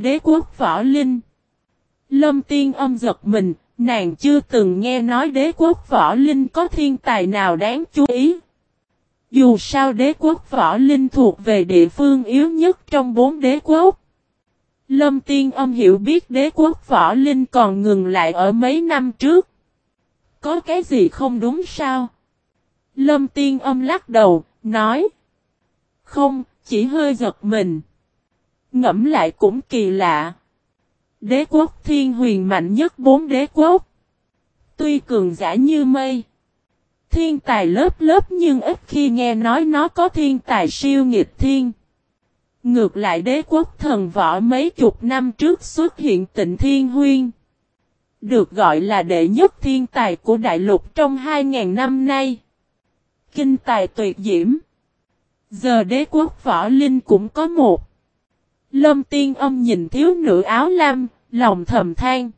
Đế quốc võ linh. Lâm tiên âm giật mình, nàng chưa từng nghe nói đế quốc võ linh có thiên tài nào đáng chú ý. Dù sao đế quốc võ linh thuộc về địa phương yếu nhất trong bốn đế quốc. Lâm tiên âm hiểu biết đế quốc võ linh còn ngừng lại ở mấy năm trước. Có cái gì không đúng sao? Lâm tiên âm lắc đầu, nói. Không, chỉ hơi giật mình. Ngẫm lại cũng kỳ lạ. Đế quốc thiên huyền mạnh nhất bốn đế quốc. Tuy cường giả như mây. Thiên tài lớp lớp nhưng ít khi nghe nói nó có thiên tài siêu nghịch thiên. Ngược lại đế quốc thần võ mấy chục năm trước xuất hiện tịnh thiên huyên. Được gọi là đệ nhất thiên tài của đại lục trong 2.000 năm nay. Kinh tài tuyệt diễm. Giờ đế quốc võ linh cũng có một. Lâm tiên âm nhìn thiếu nữ áo lam, lòng thầm than.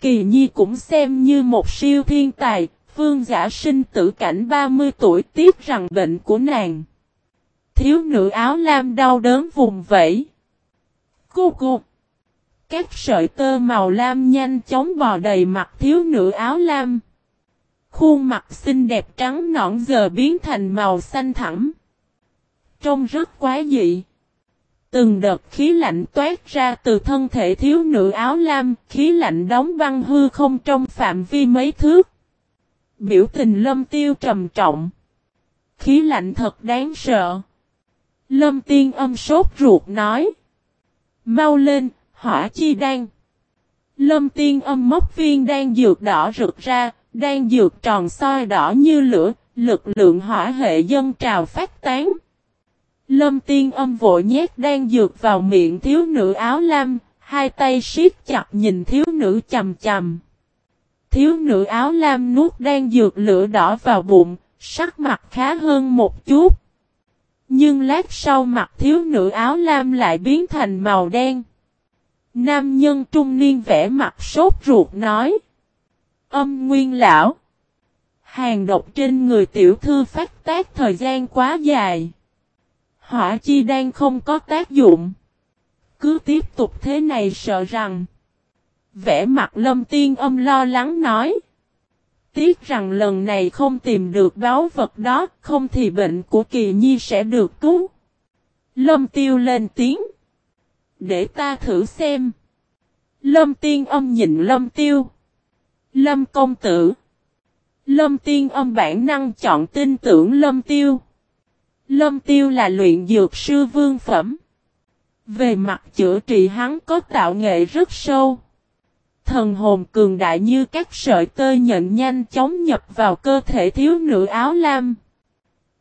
Kỳ nhi cũng xem như một siêu thiên tài, phương giả sinh tử cảnh 30 tuổi tiếc rằng bệnh của nàng. Thiếu nữ áo lam đau đớn vùng vẫy. Cô cô. Các sợi tơ màu lam nhanh chóng bò đầy mặt thiếu nữ áo lam. Khuôn mặt xinh đẹp trắng nõn giờ biến thành màu xanh thẳm. Trông rất quá dị. Từng đợt khí lạnh toát ra từ thân thể thiếu nữ áo lam, khí lạnh đóng băng hư không trong phạm vi mấy thước. Biểu tình lâm tiêu trầm trọng. Khí lạnh thật đáng sợ. Lâm tiên âm sốt ruột nói. Mau lên, hỏa chi đan. Lâm tiên âm móc viên đang dược đỏ rực ra, đang dược tròn soi đỏ như lửa, lực lượng hỏa hệ dân trào phát tán. Lâm tiên âm vội nhét đang dược vào miệng thiếu nữ áo lam, hai tay siết chặt nhìn thiếu nữ chầm chầm. Thiếu nữ áo lam nuốt đang dược lửa đỏ vào bụng, sắc mặt khá hơn một chút. Nhưng lát sau mặt thiếu nữ áo lam lại biến thành màu đen. Nam nhân trung niên vẽ mặt sốt ruột nói. Âm nguyên lão. Hàng độc trên người tiểu thư phát tác thời gian quá dài. Hỏa chi đang không có tác dụng. Cứ tiếp tục thế này sợ rằng. Vẽ mặt lâm tiên âm lo lắng nói. Tiếc rằng lần này không tìm được báo vật đó, không thì bệnh của kỳ nhi sẽ được cứu. Lâm tiêu lên tiếng. Để ta thử xem. Lâm tiên âm nhìn lâm tiêu. Lâm công tử. Lâm tiên âm bản năng chọn tin tưởng lâm tiêu. Lâm tiêu là luyện dược sư vương phẩm. Về mặt chữa trị hắn có tạo nghệ rất sâu. Thần hồn cường đại như các sợi tơ nhận nhanh chóng nhập vào cơ thể thiếu nữ áo lam.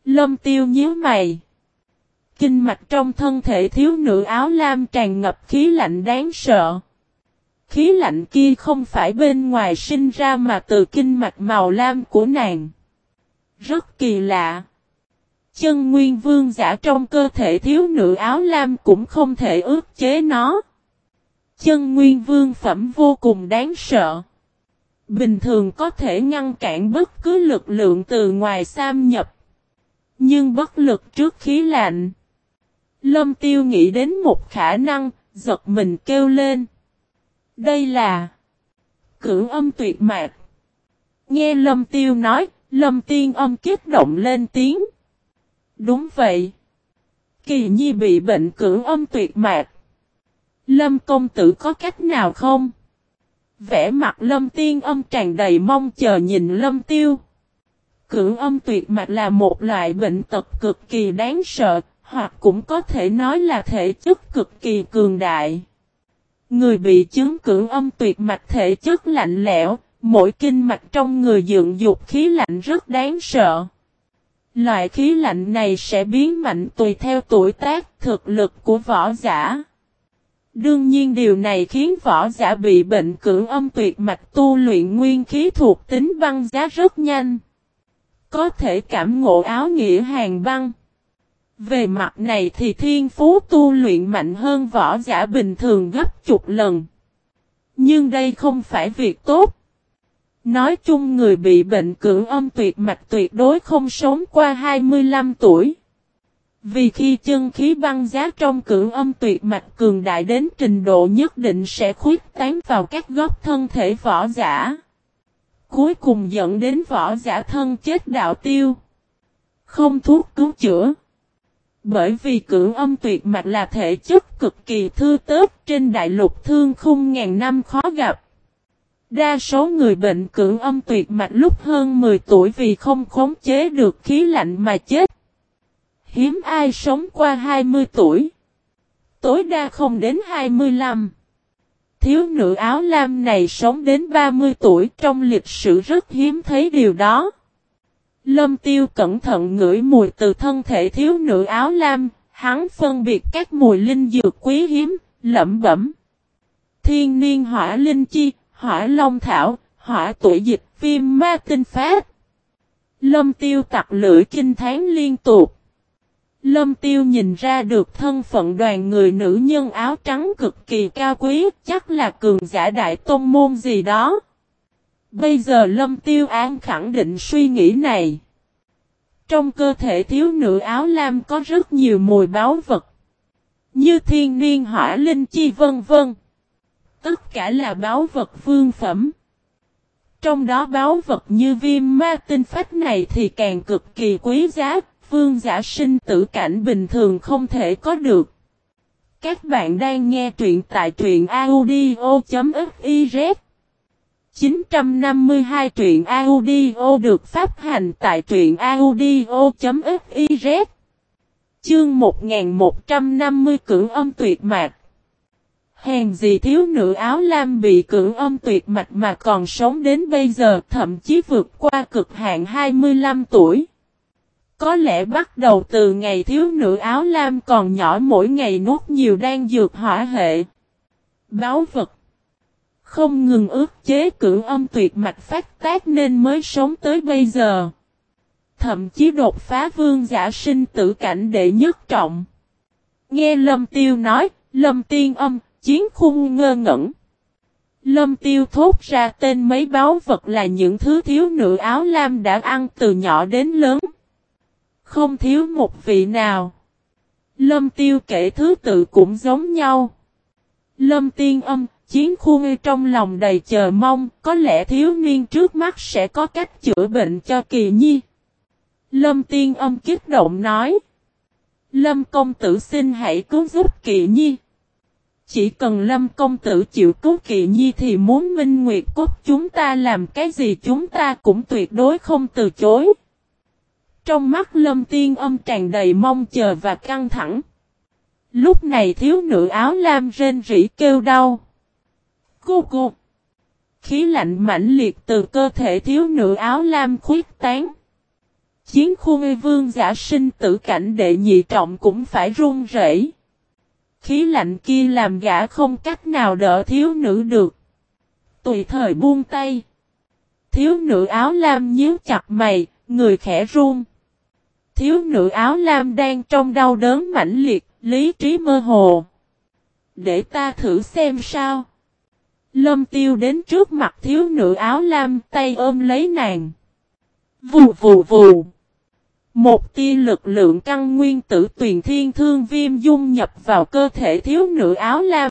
Lâm tiêu nhíu mày. Kinh mạch trong thân thể thiếu nữ áo lam tràn ngập khí lạnh đáng sợ. Khí lạnh kia không phải bên ngoài sinh ra mà từ kinh mạch màu lam của nàng. Rất kỳ lạ. Chân nguyên vương giả trong cơ thể thiếu nữ áo lam cũng không thể ước chế nó. Chân nguyên vương phẩm vô cùng đáng sợ. Bình thường có thể ngăn cản bất cứ lực lượng từ ngoài xâm nhập. Nhưng bất lực trước khí lạnh. Lâm tiêu nghĩ đến một khả năng, giật mình kêu lên. Đây là cưỡng âm tuyệt mạc. Nghe Lâm tiêu nói, Lâm tiên âm kích động lên tiếng. Đúng vậy. Kỳ nhi bị bệnh cưỡng âm tuyệt mạc. Lâm công tử có cách nào không? Vẽ mặt lâm tiên âm tràn đầy mong chờ nhìn lâm tiêu. Cưỡng âm tuyệt mạch là một loại bệnh tật cực kỳ đáng sợ, hoặc cũng có thể nói là thể chất cực kỳ cường đại. Người bị chứng cưỡng âm tuyệt mạch thể chất lạnh lẽo, mỗi kinh mạch trong người dựng dục khí lạnh rất đáng sợ. Loại khí lạnh này sẽ biến mạnh tùy theo tuổi tác, thực lực của võ giả. Đương nhiên điều này khiến võ giả bị bệnh cưỡng âm tuyệt mạch tu luyện nguyên khí thuộc tính băng giá rất nhanh. Có thể cảm ngộ áo nghĩa hàng băng. Về mặt này thì thiên phú tu luyện mạnh hơn võ giả bình thường gấp chục lần. Nhưng đây không phải việc tốt. Nói chung người bị bệnh cưỡng âm tuyệt mạch tuyệt đối không sống qua 25 tuổi. Vì khi chân khí băng giá trong cưỡng âm tuyệt mạch cường đại đến trình độ nhất định sẽ khuyết tán vào các góc thân thể võ giả. Cuối cùng dẫn đến võ giả thân chết đạo tiêu. Không thuốc cứu chữa. Bởi vì cưỡng âm tuyệt mạch là thể chất cực kỳ thư tớp trên đại lục thương khung ngàn năm khó gặp. Đa số người bệnh cưỡng âm tuyệt mạch lúc hơn 10 tuổi vì không khống chế được khí lạnh mà chết. Hiếm ai sống qua 20 tuổi. Tối đa không đến 25. Thiếu nữ áo lam này sống đến 30 tuổi trong lịch sử rất hiếm thấy điều đó. Lâm tiêu cẩn thận ngửi mùi từ thân thể thiếu nữ áo lam, hắn phân biệt các mùi linh dược quý hiếm, lẩm bẩm. Thiên niên hỏa linh chi, hỏa long thảo, hỏa tuổi dịch, viêm ma tinh phát. Lâm tiêu tặc lưỡi kinh tháng liên tục. Lâm tiêu nhìn ra được thân phận đoàn người nữ nhân áo trắng cực kỳ cao quý, chắc là cường giả đại tôn môn gì đó. Bây giờ lâm tiêu an khẳng định suy nghĩ này. Trong cơ thể thiếu nữ áo lam có rất nhiều mùi báo vật. Như thiên niên hỏa linh chi vân vân. Tất cả là báo vật phương phẩm. Trong đó báo vật như viêm ma tinh phách này thì càng cực kỳ quý giá, phương giả sinh tử cảnh bình thường không thể có được. Các bạn đang nghe truyện tại truyện audio.fiz 952 truyện audio được phát hành tại truyện audio.fiz Chương 1150 cưỡng âm tuyệt mạc. Hèn gì thiếu nữ áo lam bị cưỡng âm tuyệt mạch mà còn sống đến bây giờ thậm chí vượt qua cực hạn 25 tuổi. Có lẽ bắt đầu từ ngày thiếu nữ áo lam còn nhỏ mỗi ngày nuốt nhiều đan dược hỏa hệ. Báo vật. Không ngừng ước chế cưỡng âm tuyệt mạch phát tác nên mới sống tới bây giờ. Thậm chí đột phá vương giả sinh tử cảnh đệ nhất trọng. Nghe Lâm Tiêu nói, Lâm Tiên âm, chiến khung ngơ ngẩn. Lâm Tiêu thốt ra tên mấy báo vật là những thứ thiếu nữ áo lam đã ăn từ nhỏ đến lớn. Không thiếu một vị nào. Lâm Tiêu kể thứ tự cũng giống nhau. Lâm Tiên âm, chiến khu trong lòng đầy chờ mong, có lẽ thiếu niên trước mắt sẽ có cách chữa bệnh cho kỳ nhi. Lâm Tiên âm kích động nói. Lâm công tử xin hãy cứu giúp kỳ nhi. Chỉ cần Lâm công tử chịu cứu kỳ nhi thì muốn minh nguyệt cốt chúng ta làm cái gì chúng ta cũng tuyệt đối không từ chối. Trong mắt Lâm Tiên âm tràn đầy mong chờ và căng thẳng. Lúc này thiếu nữ áo lam rên rỉ kêu đau. Cô cô. Khí lạnh mãnh liệt từ cơ thể thiếu nữ áo lam khuyết tán. Chiến khu ngây vương giả sinh tử cảnh đệ nhị trọng cũng phải run rẩy. Khí lạnh kia làm gã không cách nào đỡ thiếu nữ được. Tùy thời buông tay. Thiếu nữ áo lam nhíu chặt mày, người khẽ run. Thiếu nữ áo lam đang trong đau đớn mãnh liệt, lý trí mơ hồ. Để ta thử xem sao. Lâm tiêu đến trước mặt thiếu nữ áo lam tay ôm lấy nàng. Vù vù vù. Một tia lực lượng căn nguyên tử tuyền thiên thương viêm dung nhập vào cơ thể thiếu nữ áo lam.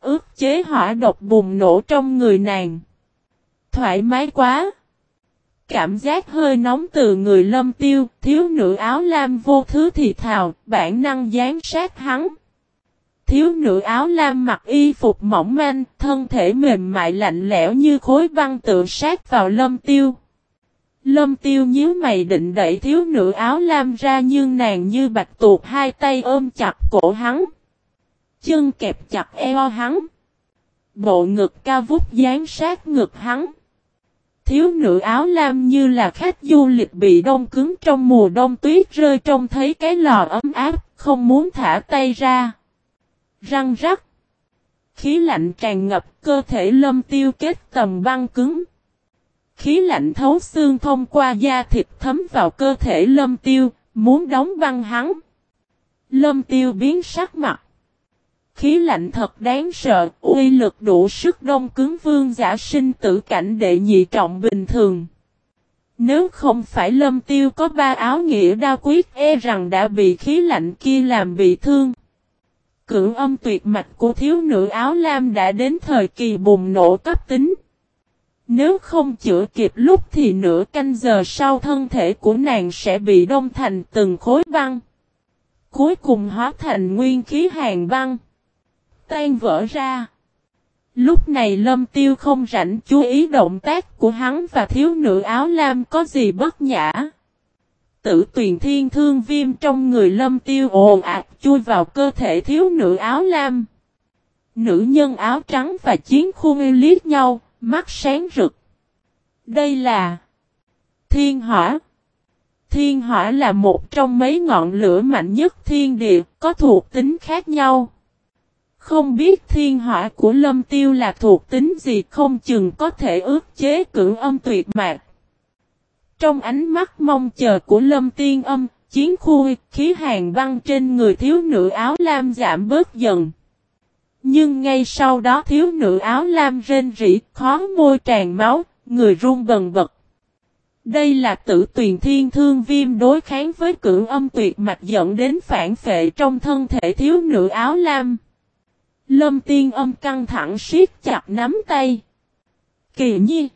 Ước chế hỏa độc bùng nổ trong người nàng. Thoải mái quá. Cảm giác hơi nóng từ người lâm tiêu, thiếu nữ áo lam vô thứ thì thào, bản năng dán sát hắn. Thiếu nữ áo lam mặc y phục mỏng manh, thân thể mềm mại lạnh lẽo như khối băng tự sát vào lâm tiêu. Lâm tiêu nhíu mày định đẩy thiếu nữ áo lam ra nhưng nàng như bạch tuột hai tay ôm chặt cổ hắn. Chân kẹp chặt eo hắn. Bộ ngực cao vút dán sát ngực hắn. Thiếu nữ áo lam như là khách du lịch bị đông cứng trong mùa đông tuyết rơi trông thấy cái lò ấm áp, không muốn thả tay ra. Răng rắc. Khí lạnh tràn ngập cơ thể lâm tiêu kết tầm băng cứng. Khí lạnh thấu xương thông qua da thịt thấm vào cơ thể lâm tiêu, muốn đóng băng hắn. Lâm tiêu biến sắc mặt. Khí lạnh thật đáng sợ, uy lực đủ sức đông cứng vương giả sinh tử cảnh đệ nhị trọng bình thường. Nếu không phải lâm tiêu có ba áo nghĩa đa quyết e rằng đã bị khí lạnh kia làm bị thương. Cưỡng âm tuyệt mạch của thiếu nữ áo lam đã đến thời kỳ bùng nổ cấp tính. Nếu không chữa kịp lúc thì nửa canh giờ sau thân thể của nàng sẽ bị đông thành từng khối băng. Cuối cùng hóa thành nguyên khí hàng băng. Tan vỡ ra. Lúc này lâm tiêu không rảnh chú ý động tác của hắn và thiếu nữ áo lam có gì bất nhã. Tử tuyền thiên thương viêm trong người lâm tiêu ồn ạt chui vào cơ thể thiếu nữ áo lam. Nữ nhân áo trắng và chiến khu liếc nhau, mắt sáng rực. Đây là thiên hỏa. Thiên hỏa là một trong mấy ngọn lửa mạnh nhất thiên địa, có thuộc tính khác nhau. Không biết thiên hỏa của lâm tiêu là thuộc tính gì không chừng có thể ước chế cưỡng âm tuyệt mạc. Trong ánh mắt mong chờ của lâm tiên âm, chiến khu khí hàng băng trên người thiếu nữ áo lam giảm bớt dần. Nhưng ngay sau đó thiếu nữ áo lam rên rỉ, khó môi tràn máu, người run bần bật. Đây là tử tuyền thiên thương viêm đối kháng với cưỡng âm tuyệt mạch dẫn đến phản phệ trong thân thể thiếu nữ áo lam. Lâm tiên âm căng thẳng siết chặt nắm tay. Kỳ nhi.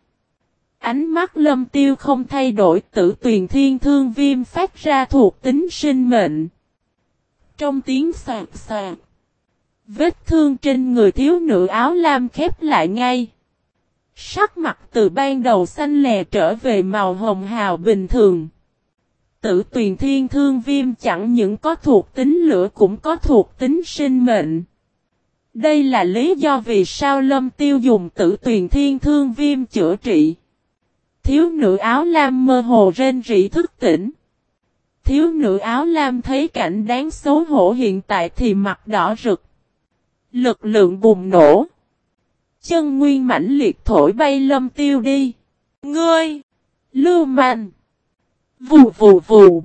Ánh mắt lâm tiêu không thay đổi tử tuyền thiên thương viêm phát ra thuộc tính sinh mệnh. Trong tiếng sạc sạc. Vết thương trên người thiếu nữ áo lam khép lại ngay. Sắc mặt từ ban đầu xanh lè trở về màu hồng hào bình thường. Tử tuyền thiên thương viêm chẳng những có thuộc tính lửa cũng có thuộc tính sinh mệnh. Đây là lý do vì sao lâm tiêu dùng tử tuyền thiên thương viêm chữa trị. Thiếu nữ áo lam mơ hồ rên rỉ thức tỉnh. Thiếu nữ áo lam thấy cảnh đáng xấu hổ hiện tại thì mặt đỏ rực. Lực lượng bùng nổ. Chân nguyên mãnh liệt thổi bay lâm tiêu đi. Ngươi! Lưu manh! Vù vù vù!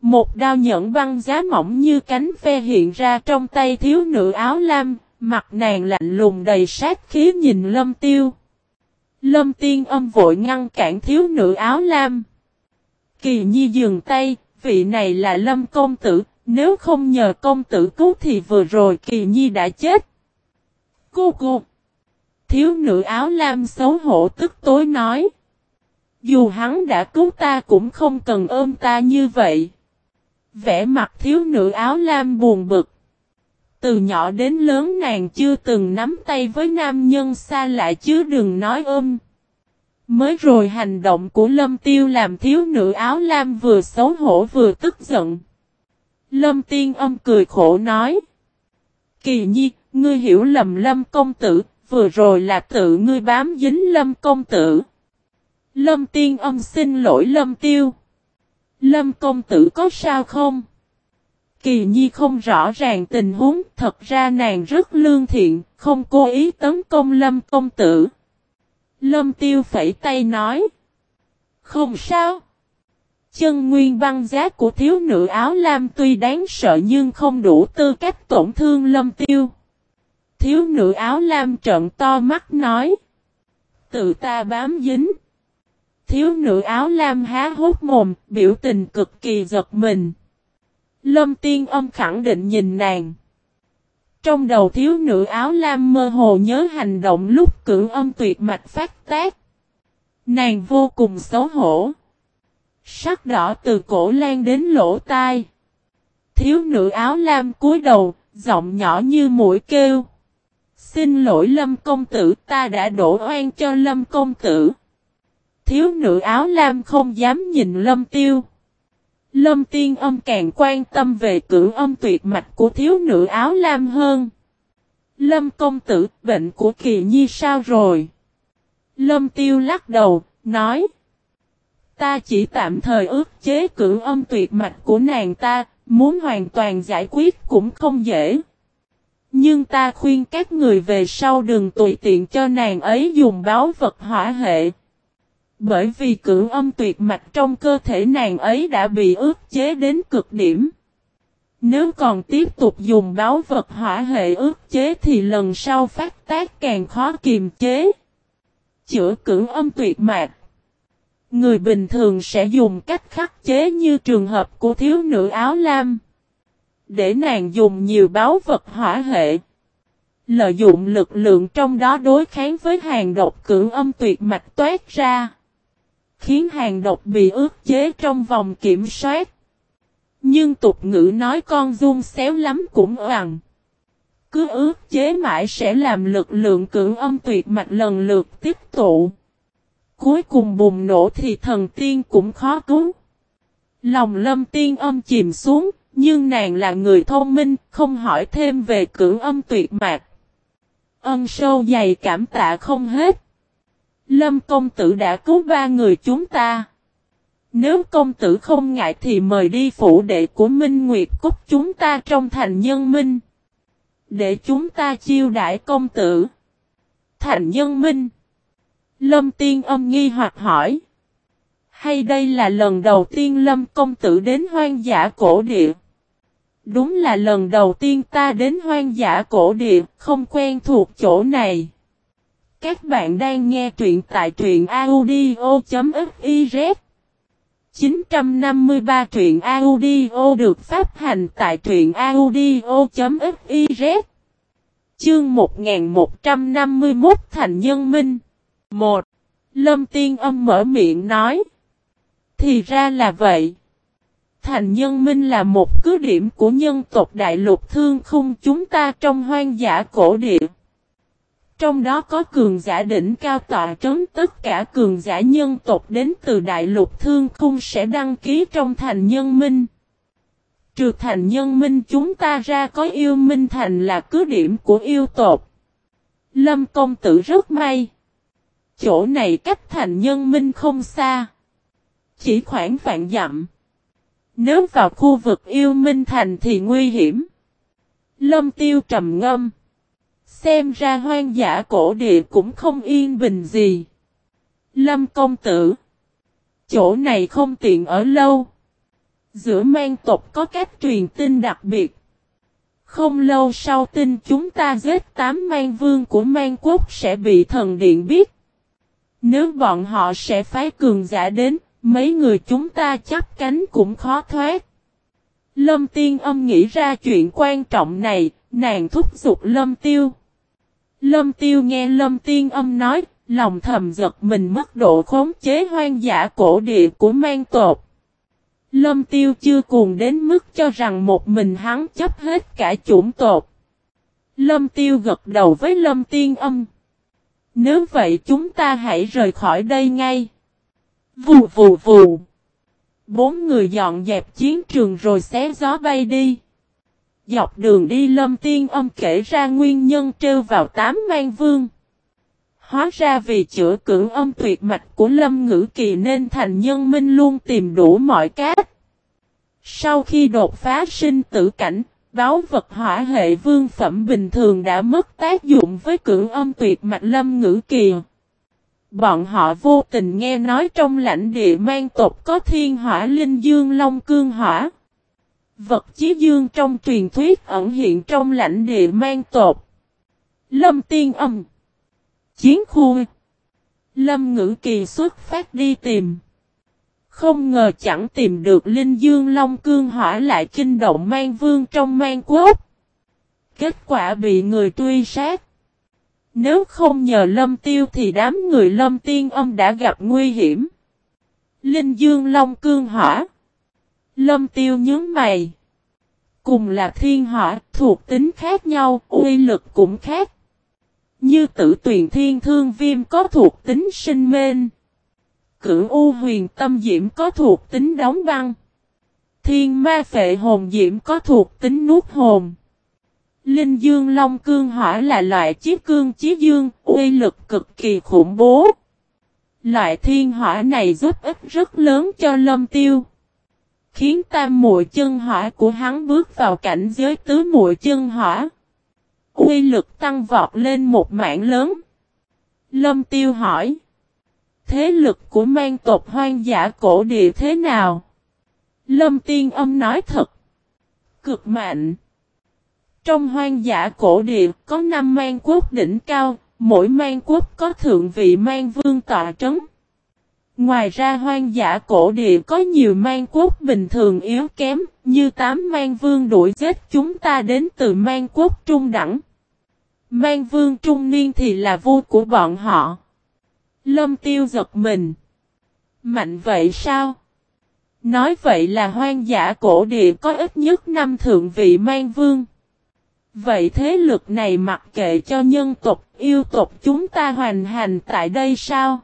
Một đao nhẫn băng giá mỏng như cánh phe hiện ra trong tay thiếu nữ áo lam, mặt nàng lạnh lùng đầy sát khí nhìn lâm tiêu. Lâm tiên âm vội ngăn cản thiếu nữ áo lam. Kỳ nhi dừng tay, vị này là lâm công tử, nếu không nhờ công tử cứu thì vừa rồi kỳ nhi đã chết. Cô cô. Thiếu nữ áo lam xấu hổ tức tối nói. Dù hắn đã cứu ta cũng không cần ôm ta như vậy. Vẽ mặt thiếu nữ áo lam buồn bực. Từ nhỏ đến lớn nàng chưa từng nắm tay với nam nhân xa lạ chứ đừng nói ôm. Mới rồi hành động của Lâm Tiêu làm thiếu nữ áo lam vừa xấu hổ vừa tức giận. Lâm Tiên âm cười khổ nói. Kỳ nhi, ngươi hiểu lầm Lâm công tử, vừa rồi là tự ngươi bám dính Lâm công tử. Lâm Tiên âm xin lỗi Lâm Tiêu. Lâm công tử có sao không? Kỳ Nhi không rõ ràng tình huống, thật ra nàng rất lương thiện, không cố ý tấn công Lâm công tử. Lâm Tiêu phẩy tay nói. Không sao. Chân nguyên băng giá của thiếu nữ áo lam tuy đáng sợ nhưng không đủ tư cách tổn thương Lâm Tiêu. Thiếu nữ áo lam trợn to mắt nói. Tự ta bám dính. Thiếu nữ áo lam há hốt mồm, biểu tình cực kỳ giật mình. Lâm tiên âm khẳng định nhìn nàng. Trong đầu thiếu nữ áo lam mơ hồ nhớ hành động lúc cưỡng âm tuyệt mạch phát tác. Nàng vô cùng xấu hổ. Sắc đỏ từ cổ lan đến lỗ tai. Thiếu nữ áo lam cúi đầu, giọng nhỏ như mũi kêu. Xin lỗi lâm công tử ta đã đổ oan cho lâm công tử. Thiếu nữ áo lam không dám nhìn lâm tiêu. Lâm tiên âm càng quan tâm về cử âm tuyệt mạch của thiếu nữ áo lam hơn. Lâm công tử, bệnh của kỳ nhi sao rồi? Lâm tiêu lắc đầu, nói. Ta chỉ tạm thời ước chế cưỡng âm tuyệt mạch của nàng ta, muốn hoàn toàn giải quyết cũng không dễ. Nhưng ta khuyên các người về sau đừng tùy tiện cho nàng ấy dùng báo vật hỏa hệ. Bởi vì cưỡng âm tuyệt mạch trong cơ thể nàng ấy đã bị ước chế đến cực điểm. Nếu còn tiếp tục dùng báo vật hỏa hệ ước chế thì lần sau phát tác càng khó kiềm chế. Chữa cưỡng âm tuyệt mạch. Người bình thường sẽ dùng cách khắc chế như trường hợp của thiếu nữ áo lam. Để nàng dùng nhiều báu vật hỏa hệ. Lợi dụng lực lượng trong đó đối kháng với hàng độc cưỡng âm tuyệt mạch toát ra. Khiến hàng độc bị ước chế trong vòng kiểm soát. Nhưng tục ngữ nói con dung xéo lắm cũng oằn. Cứ ước chế mãi sẽ làm lực lượng cưỡng âm tuyệt mạch lần lượt tiếp tụ. Cuối cùng bùng nổ thì thần tiên cũng khó cứu. Lòng lâm tiên âm chìm xuống, nhưng nàng là người thông minh, không hỏi thêm về cưỡng âm tuyệt mạch. Ân sâu dày cảm tạ không hết. Lâm công tử đã cứu ba người chúng ta. Nếu công tử không ngại thì mời đi phủ đệ của Minh Nguyệt Cúc chúng ta trong thành nhân minh. Để chúng ta chiêu đãi công tử. Thành nhân minh. Lâm tiên âm nghi hoặc hỏi. Hay đây là lần đầu tiên Lâm công tử đến hoang dã cổ địa? Đúng là lần đầu tiên ta đến hoang dã cổ địa, không quen thuộc chỗ này. Các bạn đang nghe truyện tại truyện audio.fiz 953 truyện audio được phát hành tại truyện audio.fiz Chương 1151 Thành Nhân Minh một Lâm Tiên Âm mở miệng nói Thì ra là vậy Thành Nhân Minh là một cứ điểm của nhân tộc Đại Lục Thương Khung chúng ta trong hoang dã cổ địa trong đó có cường giả đỉnh cao tọa trấn, tất cả cường giả nhân tộc đến từ đại lục thương khung sẽ đăng ký trong thành nhân minh. Trừ thành nhân minh chúng ta ra có yêu minh thành là cứ điểm của yêu tộc. Lâm công tử rất may. Chỗ này cách thành nhân minh không xa. Chỉ khoảng vạn dặm. Nếu vào khu vực yêu minh thành thì nguy hiểm. Lâm tiêu trầm ngâm. Xem ra hoang dã cổ địa cũng không yên bình gì. Lâm công tử. Chỗ này không tiện ở lâu. Giữa mang tộc có các truyền tin đặc biệt. Không lâu sau tin chúng ta giết tám mang vương của mang quốc sẽ bị thần điện biết. Nếu bọn họ sẽ phái cường giả đến, mấy người chúng ta chắp cánh cũng khó thoát. Lâm tiên âm nghĩ ra chuyện quan trọng này, nàng thúc giục lâm tiêu. Lâm tiêu nghe lâm tiên âm nói, lòng thầm giật mình mất độ khống chế hoang dã cổ địa của mang tột. Lâm tiêu chưa cuồng đến mức cho rằng một mình hắn chấp hết cả chủng tột. Lâm tiêu gật đầu với lâm tiên âm. Nếu vậy chúng ta hãy rời khỏi đây ngay. Vù vù vù. Bốn người dọn dẹp chiến trường rồi xé gió bay đi. Dọc đường đi lâm tiên âm kể ra nguyên nhân trêu vào tám mang vương. Hóa ra vì chữa cưỡng âm tuyệt mạch của lâm ngữ kỳ nên thành nhân minh luôn tìm đủ mọi cách. Sau khi đột phá sinh tử cảnh, báo vật hỏa hệ vương phẩm bình thường đã mất tác dụng với cưỡng âm tuyệt mạch lâm ngữ kỳ. Bọn họ vô tình nghe nói trong lãnh địa mang tộc có thiên hỏa linh dương long cương hỏa. Vật chí dương trong truyền thuyết ẩn hiện trong lãnh địa mang tộc Lâm tiên âm. Chiến khu. Lâm ngữ kỳ xuất phát đi tìm. Không ngờ chẳng tìm được Linh Dương Long Cương hỏa lại kinh động mang vương trong mang quốc. Kết quả bị người truy sát. Nếu không nhờ lâm tiêu thì đám người lâm tiên âm đã gặp nguy hiểm. Linh Dương Long Cương hỏa. Lâm tiêu nhớ mày. Cùng là thiên hỏa, thuộc tính khác nhau, uy lực cũng khác. Như tử tuyền thiên thương viêm có thuộc tính sinh mên. Cửu U huyền tâm diễm có thuộc tính đóng băng. Thiên ma phệ hồn diễm có thuộc tính nuốt hồn. Linh dương long cương hỏa là loại chiếc cương chí dương, uy lực cực kỳ khủng bố. Loại thiên hỏa này giúp ích rất lớn cho lâm tiêu. Khiến tam muội chân hỏa của hắn bước vào cảnh giới tứ muội chân hỏa. Uy lực tăng vọt lên một mảng lớn. Lâm tiêu hỏi. Thế lực của mang tộc hoang dã cổ địa thế nào? Lâm tiên âm nói thật. Cực mạnh. Trong hoang dã cổ địa có năm mang quốc đỉnh cao, mỗi mang quốc có thượng vị mang vương tọa trấn. Ngoài ra hoang dã cổ địa có nhiều mang quốc bình thường yếu kém, như tám mang vương đuổi giết chúng ta đến từ mang quốc trung đẳng. Mang vương trung niên thì là vua của bọn họ. Lâm tiêu giật mình. Mạnh vậy sao? Nói vậy là hoang dã cổ địa có ít nhất năm thượng vị mang vương. Vậy thế lực này mặc kệ cho nhân tộc, yêu tộc chúng ta hoàn hành tại đây sao?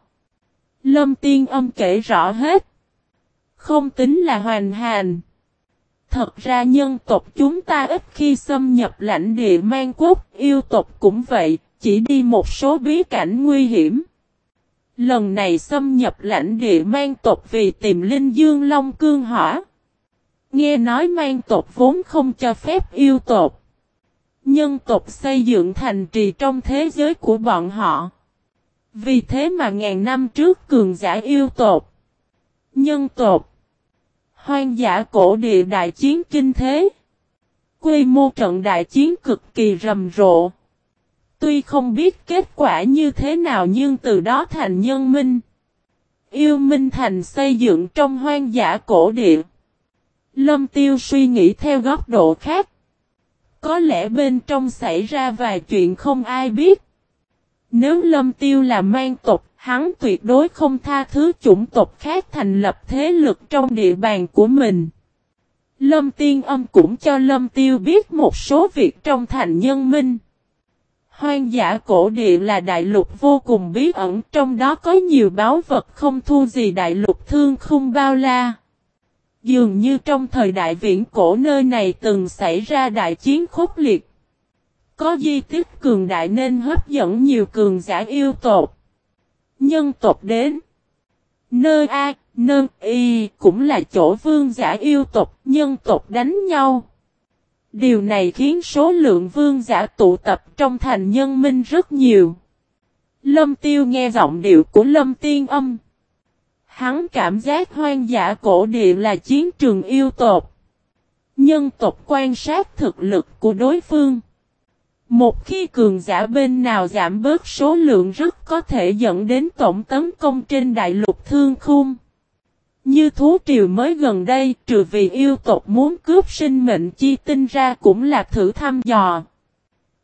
Lâm Tiên Âm kể rõ hết. Không tính là hoàn hành. Thật ra nhân tộc chúng ta ít khi xâm nhập lãnh địa mang quốc, yêu tộc cũng vậy, chỉ đi một số bí cảnh nguy hiểm. Lần này xâm nhập lãnh địa mang tộc vì tìm linh dương long cương hỏa. Nghe nói mang tộc vốn không cho phép yêu tộc. Nhân tộc xây dựng thành trì trong thế giới của bọn họ. Vì thế mà ngàn năm trước cường giả yêu tộc. Nhân tộc. Hoang dã cổ địa đại chiến kinh thế. Quy mô trận đại chiến cực kỳ rầm rộ. Tuy không biết kết quả như thế nào nhưng từ đó thành nhân minh. Yêu minh thành xây dựng trong hoang dã cổ địa. Lâm tiêu suy nghĩ theo góc độ khác. Có lẽ bên trong xảy ra vài chuyện không ai biết. Nếu lâm tiêu là mang tộc, hắn tuyệt đối không tha thứ chủng tộc khác thành lập thế lực trong địa bàn của mình. Lâm tiên âm cũng cho lâm tiêu biết một số việc trong thành nhân minh. Hoang dã cổ địa là đại lục vô cùng bí ẩn, trong đó có nhiều báo vật không thu gì đại lục thương không bao la. Dường như trong thời đại viễn cổ nơi này từng xảy ra đại chiến khốc liệt. Có di tích cường đại nên hấp dẫn nhiều cường giả yêu tộc. Nhân tộc đến. Nơi A, nơi Y cũng là chỗ vương giả yêu tộc, nhân tộc đánh nhau. Điều này khiến số lượng vương giả tụ tập trong thành nhân minh rất nhiều. Lâm tiêu nghe giọng điệu của lâm tiên âm. Hắn cảm giác hoang dã cổ địa là chiến trường yêu tộc. Nhân tộc quan sát thực lực của đối phương. Một khi cường giả bên nào giảm bớt số lượng rất có thể dẫn đến tổng tấn công trên đại lục thương khung. Như thú triều mới gần đây, trừ vì yêu tộc muốn cướp sinh mệnh chi tinh ra cũng là thử thăm dò.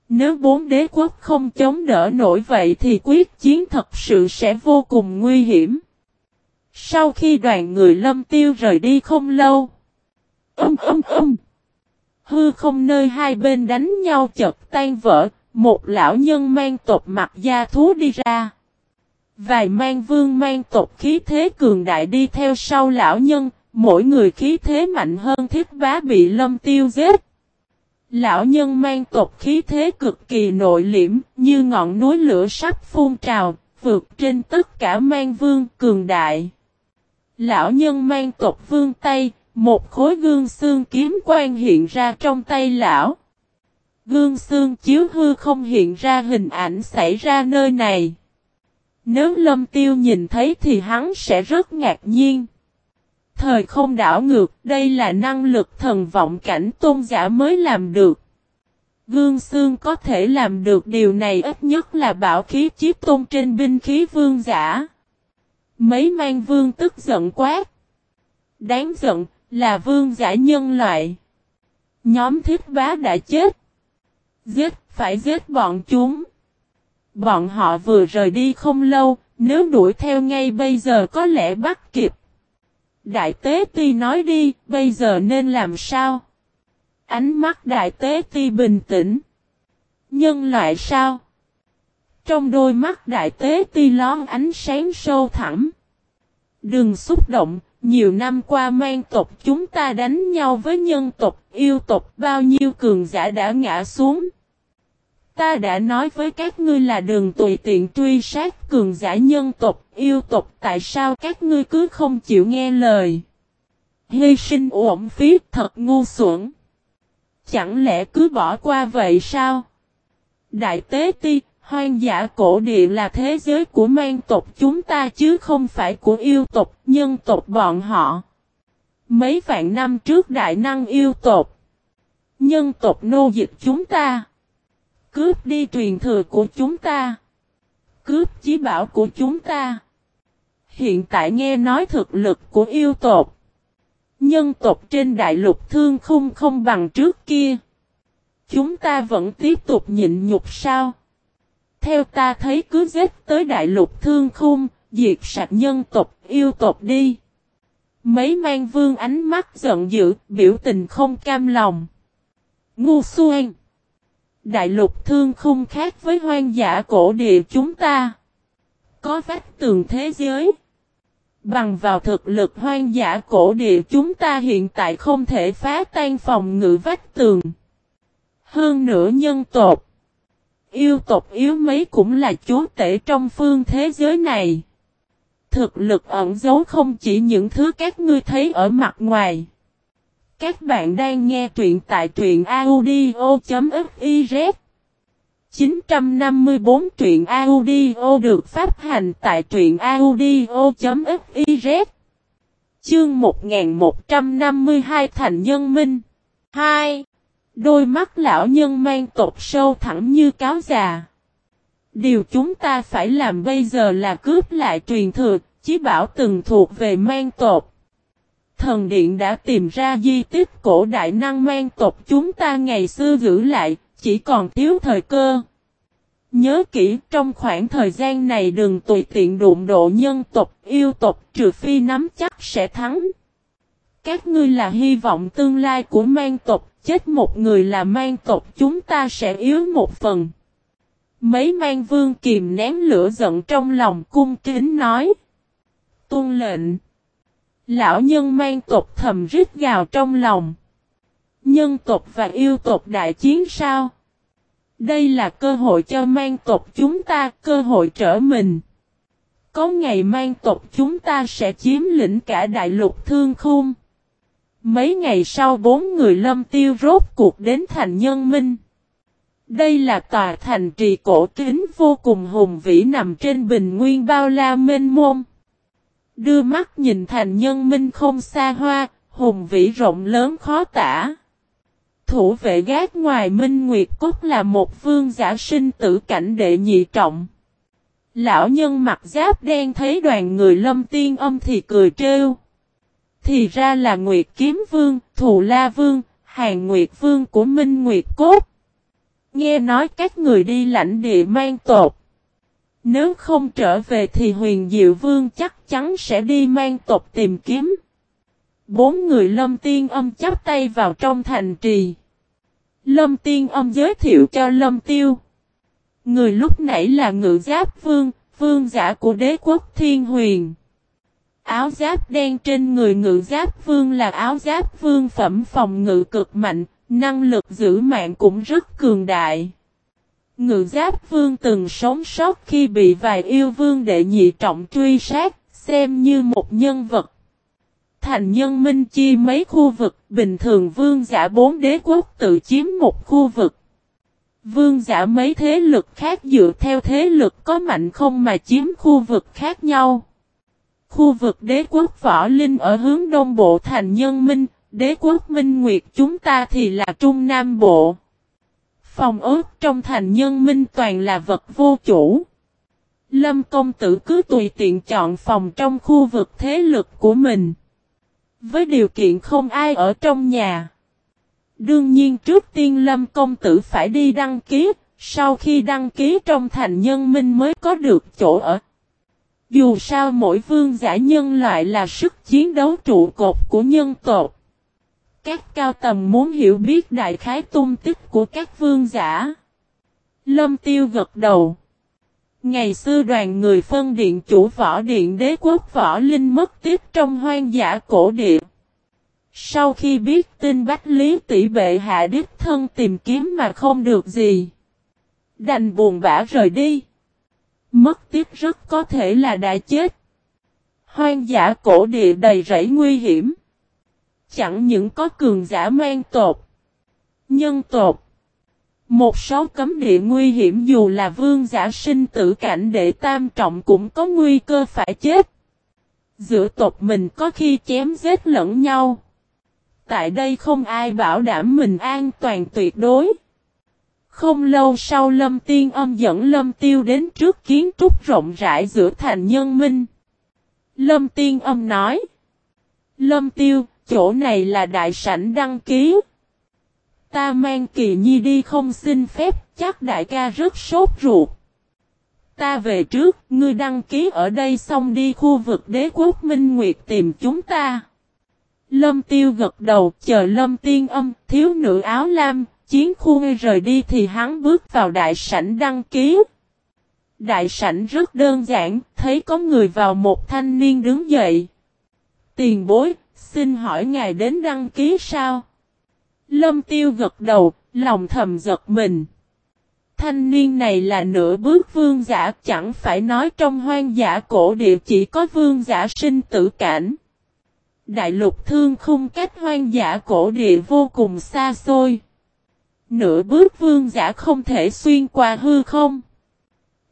Nếu bốn đế quốc không chống đỡ nổi vậy thì quyết chiến thật sự sẽ vô cùng nguy hiểm. Sau khi đoàn người lâm tiêu rời đi không lâu. Âm âm âm. Hư không nơi hai bên đánh nhau chật tan vỡ, một lão nhân mang tộc mặt da thú đi ra. Vài mang vương mang tộc khí thế cường đại đi theo sau lão nhân, mỗi người khí thế mạnh hơn thiết bá bị lâm tiêu giết. Lão nhân mang tộc khí thế cực kỳ nội liễm, như ngọn núi lửa sắp phun trào, vượt trên tất cả mang vương cường đại. Lão nhân mang tộc vương tay một khối gương xương kiếm quan hiện ra trong tay lão. Gương xương chiếu hư không hiện ra hình ảnh xảy ra nơi này. Nếu lâm tiêu nhìn thấy thì hắn sẽ rất ngạc nhiên. Thời không đảo ngược, đây là năng lực thần vọng cảnh tôn giả mới làm được. Gương xương có thể làm được điều này ít nhất là bảo khí chiếc tôn trên binh khí vương giả. Mấy mang vương tức giận quát. Đáng giận, là vương giả nhân loại. Nhóm thiết bá đã chết. Giết, phải giết bọn chúng. Bọn họ vừa rời đi không lâu, nếu đuổi theo ngay bây giờ có lẽ bắt kịp. Đại tế ti nói đi, bây giờ nên làm sao? Ánh mắt đại tế ti bình tĩnh. Nhân loại sao? Trong đôi mắt đại tế ti lón ánh sáng sâu thẳm. Đừng xúc động, nhiều năm qua mang tộc chúng ta đánh nhau với nhân tộc, yêu tộc bao nhiêu cường giả đã ngã xuống. Ta đã nói với các ngươi là đừng tùy tiện truy sát cường giả nhân tộc, yêu tộc tại sao các ngươi cứ không chịu nghe lời. Hy sinh uổng phí thật ngu xuẩn. Chẳng lẽ cứ bỏ qua vậy sao? Đại tế ti, hoang dã cổ địa là thế giới của mang tộc chúng ta chứ không phải của yêu tộc, nhân tộc bọn họ. Mấy vạn năm trước đại năng yêu tộc. Nhân tộc nô dịch chúng ta. Cướp đi truyền thừa của chúng ta. Cướp chí bảo của chúng ta. Hiện tại nghe nói thực lực của yêu tộc. Nhân tộc trên đại lục thương khung không bằng trước kia. Chúng ta vẫn tiếp tục nhịn nhục sao? Theo ta thấy cứ giết tới đại lục thương khung, diệt sạch nhân tộc, yêu tộc đi. Mấy mang vương ánh mắt giận dữ, biểu tình không cam lòng. Ngu xuân. Đại lục thương không khác với hoang dã cổ địa chúng ta. Có vách tường thế giới. Bằng vào thực lực hoang dã cổ địa chúng ta hiện tại không thể phá tan phòng ngự vách tường. Hơn nữa nhân tộc. Yêu tộc yếu mấy cũng là chúa tể trong phương thế giới này. Thực lực ẩn giấu không chỉ những thứ các ngươi thấy ở mặt ngoài. Các bạn đang nghe truyện tại truyện audio.fiz 954 truyện audio được phát hành tại truyện audio.fiz Chương 1152 Thành Nhân Minh 2. Đôi mắt lão nhân mang tột sâu thẳng như cáo già. Điều chúng ta phải làm bây giờ là cướp lại truyền thừa, chí bảo từng thuộc về mang tột. Thần điện đã tìm ra di tích cổ đại năng mang tộc chúng ta ngày xưa giữ lại, chỉ còn thiếu thời cơ. Nhớ kỹ trong khoảng thời gian này đừng tùy tiện đụng độ nhân tộc, yêu tộc trừ phi nắm chắc sẽ thắng. Các ngươi là hy vọng tương lai của mang tộc, chết một người là mang tộc chúng ta sẽ yếu một phần. Mấy mang vương kìm nén lửa giận trong lòng cung kính nói. tuân lệnh. Lão nhân mang tộc thầm rít gào trong lòng. Nhân tộc và yêu tộc đại chiến sao? Đây là cơ hội cho mang tộc chúng ta, cơ hội trở mình. Có ngày mang tộc chúng ta sẽ chiếm lĩnh cả đại lục thương khung. Mấy ngày sau bốn người lâm tiêu rốt cuộc đến thành nhân minh. Đây là tòa thành trì cổ kính vô cùng hùng vĩ nằm trên bình nguyên bao la mênh mông. Đưa mắt nhìn thành nhân minh không xa hoa, hùng vĩ rộng lớn khó tả. Thủ vệ gác ngoài Minh Nguyệt Cốt là một vương giả sinh tử cảnh đệ nhị trọng. Lão nhân mặc giáp đen thấy đoàn người lâm tiên âm thì cười trêu. Thì ra là Nguyệt Kiếm Vương, Thù La Vương, Hàng Nguyệt Vương của Minh Nguyệt Cốt. Nghe nói các người đi lãnh địa mang tột. Nếu không trở về thì huyền diệu vương chắc chắn sẽ đi mang tộc tìm kiếm. Bốn người lâm tiên âm chắp tay vào trong thành trì. Lâm tiên âm giới thiệu cho lâm tiêu. Người lúc nãy là ngự giáp vương, vương giả của đế quốc thiên huyền. Áo giáp đen trên người ngự giáp vương là áo giáp vương phẩm phòng ngự cực mạnh, năng lực giữ mạng cũng rất cường đại. Ngự giáp vương từng sống sót khi bị vài yêu vương đệ nhị trọng truy sát, xem như một nhân vật. Thành nhân minh chi mấy khu vực, bình thường vương giả bốn đế quốc tự chiếm một khu vực. Vương giả mấy thế lực khác dựa theo thế lực có mạnh không mà chiếm khu vực khác nhau. Khu vực đế quốc võ linh ở hướng đông bộ thành nhân minh, đế quốc minh nguyệt chúng ta thì là trung nam bộ. Phòng ốt trong thành nhân minh toàn là vật vô chủ. Lâm công tử cứ tùy tiện chọn phòng trong khu vực thế lực của mình. Với điều kiện không ai ở trong nhà. Đương nhiên trước tiên Lâm công tử phải đi đăng ký, sau khi đăng ký trong thành nhân minh mới có được chỗ ở. Dù sao mỗi vương giả nhân loại là sức chiến đấu trụ cột của nhân tộc. Các cao tầm muốn hiểu biết đại khái tung tích của các vương giả. Lâm tiêu gật đầu. Ngày xưa đoàn người phân điện chủ võ điện đế quốc võ linh mất tích trong hoang dã cổ địa. Sau khi biết tin Bách Lý tỷ bệ hạ đích thân tìm kiếm mà không được gì. Đành buồn bã rời đi. Mất tiếc rất có thể là đã chết. Hoang dã cổ địa đầy rẫy nguy hiểm. Chẳng những có cường giả mang tột. Nhân tột. Một số cấm địa nguy hiểm dù là vương giả sinh tử cảnh đệ tam trọng cũng có nguy cơ phải chết. Giữa tộc mình có khi chém giết lẫn nhau. Tại đây không ai bảo đảm mình an toàn tuyệt đối. Không lâu sau Lâm Tiên Âm dẫn Lâm Tiêu đến trước kiến trúc rộng rãi giữa thành nhân minh. Lâm Tiên Âm nói. Lâm Tiêu, chỗ này là đại sảnh đăng ký. Ta mang kỳ nhi đi không xin phép, chắc đại ca rất sốt ruột. Ta về trước, ngươi đăng ký ở đây xong đi khu vực đế quốc Minh Nguyệt tìm chúng ta. Lâm Tiêu gật đầu, chờ Lâm Tiên Âm, thiếu nữ áo lam, chiến khu rời đi thì hắn bước vào đại sảnh đăng ký. Đại sảnh rất đơn giản, thấy có người vào một thanh niên đứng dậy. Tiền bối, xin hỏi ngài đến đăng ký sao? Lâm tiêu gật đầu, lòng thầm giật mình. Thanh niên này là nửa bước vương giả chẳng phải nói trong hoang dã cổ địa chỉ có vương giả sinh tử cảnh. Đại lục thương khung cách hoang dã cổ địa vô cùng xa xôi. Nửa bước vương giả không thể xuyên qua hư không.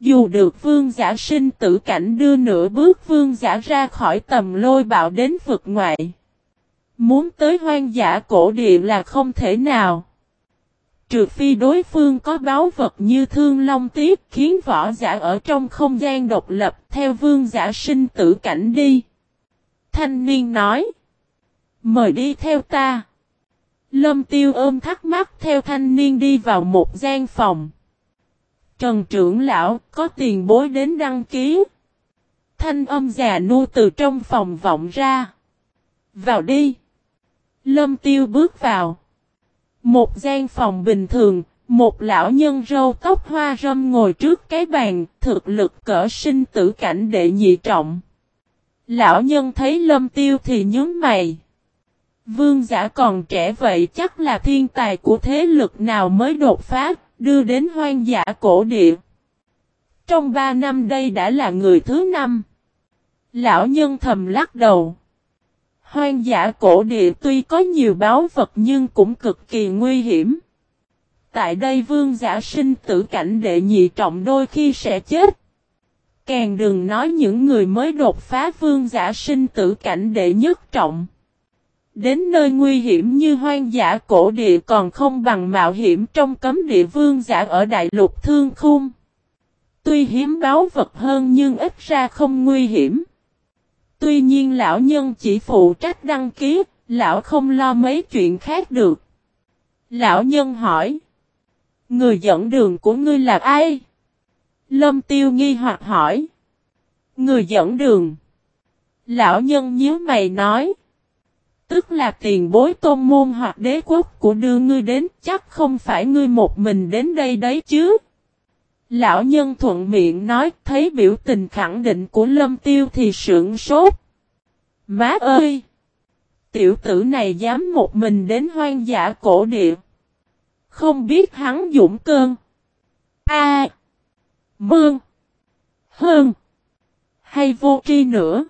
Dù được vương giả sinh tử cảnh đưa nửa bước vương giả ra khỏi tầm lôi bạo đến vực ngoại. Muốn tới hoang dã cổ địa là không thể nào. Trừ phi đối phương có báo vật như thương long tiếp khiến võ giả ở trong không gian độc lập theo vương giả sinh tử cảnh đi. Thanh niên nói. Mời đi theo ta. Lâm tiêu ôm thắc mắc theo thanh niên đi vào một gian phòng. Trần trưởng lão, có tiền bối đến đăng ký. Thanh âm già nu từ trong phòng vọng ra. Vào đi. Lâm tiêu bước vào. Một gian phòng bình thường, một lão nhân râu tóc hoa râm ngồi trước cái bàn, thực lực cỡ sinh tử cảnh đệ nhị trọng. Lão nhân thấy lâm tiêu thì nhớ mày. Vương giả còn trẻ vậy chắc là thiên tài của thế lực nào mới đột phá, đưa đến hoang dã cổ địa. Trong ba năm đây đã là người thứ năm. Lão nhân thầm lắc đầu. Hoang dã cổ địa tuy có nhiều báo vật nhưng cũng cực kỳ nguy hiểm. Tại đây vương giả sinh tử cảnh đệ nhị trọng đôi khi sẽ chết. Càng đừng nói những người mới đột phá vương giả sinh tử cảnh đệ nhất trọng. Đến nơi nguy hiểm như hoang dã cổ địa còn không bằng mạo hiểm trong cấm địa vương giả ở đại lục thương khung. Tuy hiếm báo vật hơn nhưng ít ra không nguy hiểm. Tuy nhiên lão nhân chỉ phụ trách đăng ký, lão không lo mấy chuyện khác được. Lão nhân hỏi. Người dẫn đường của ngươi là ai? Lâm tiêu nghi hoặc hỏi. Người dẫn đường. Lão nhân nhíu mày nói. Tức là tiền bối tôn môn hoặc đế quốc của đưa ngươi đến chắc không phải ngươi một mình đến đây đấy chứ. Lão nhân thuận miệng nói thấy biểu tình khẳng định của lâm tiêu thì sưởng sốt. Má ơi! Tiểu tử này dám một mình đến hoang dã cổ địa. Không biết hắn dũng cơn. A. À, Mương. Hơn. Hay vô tri nữa.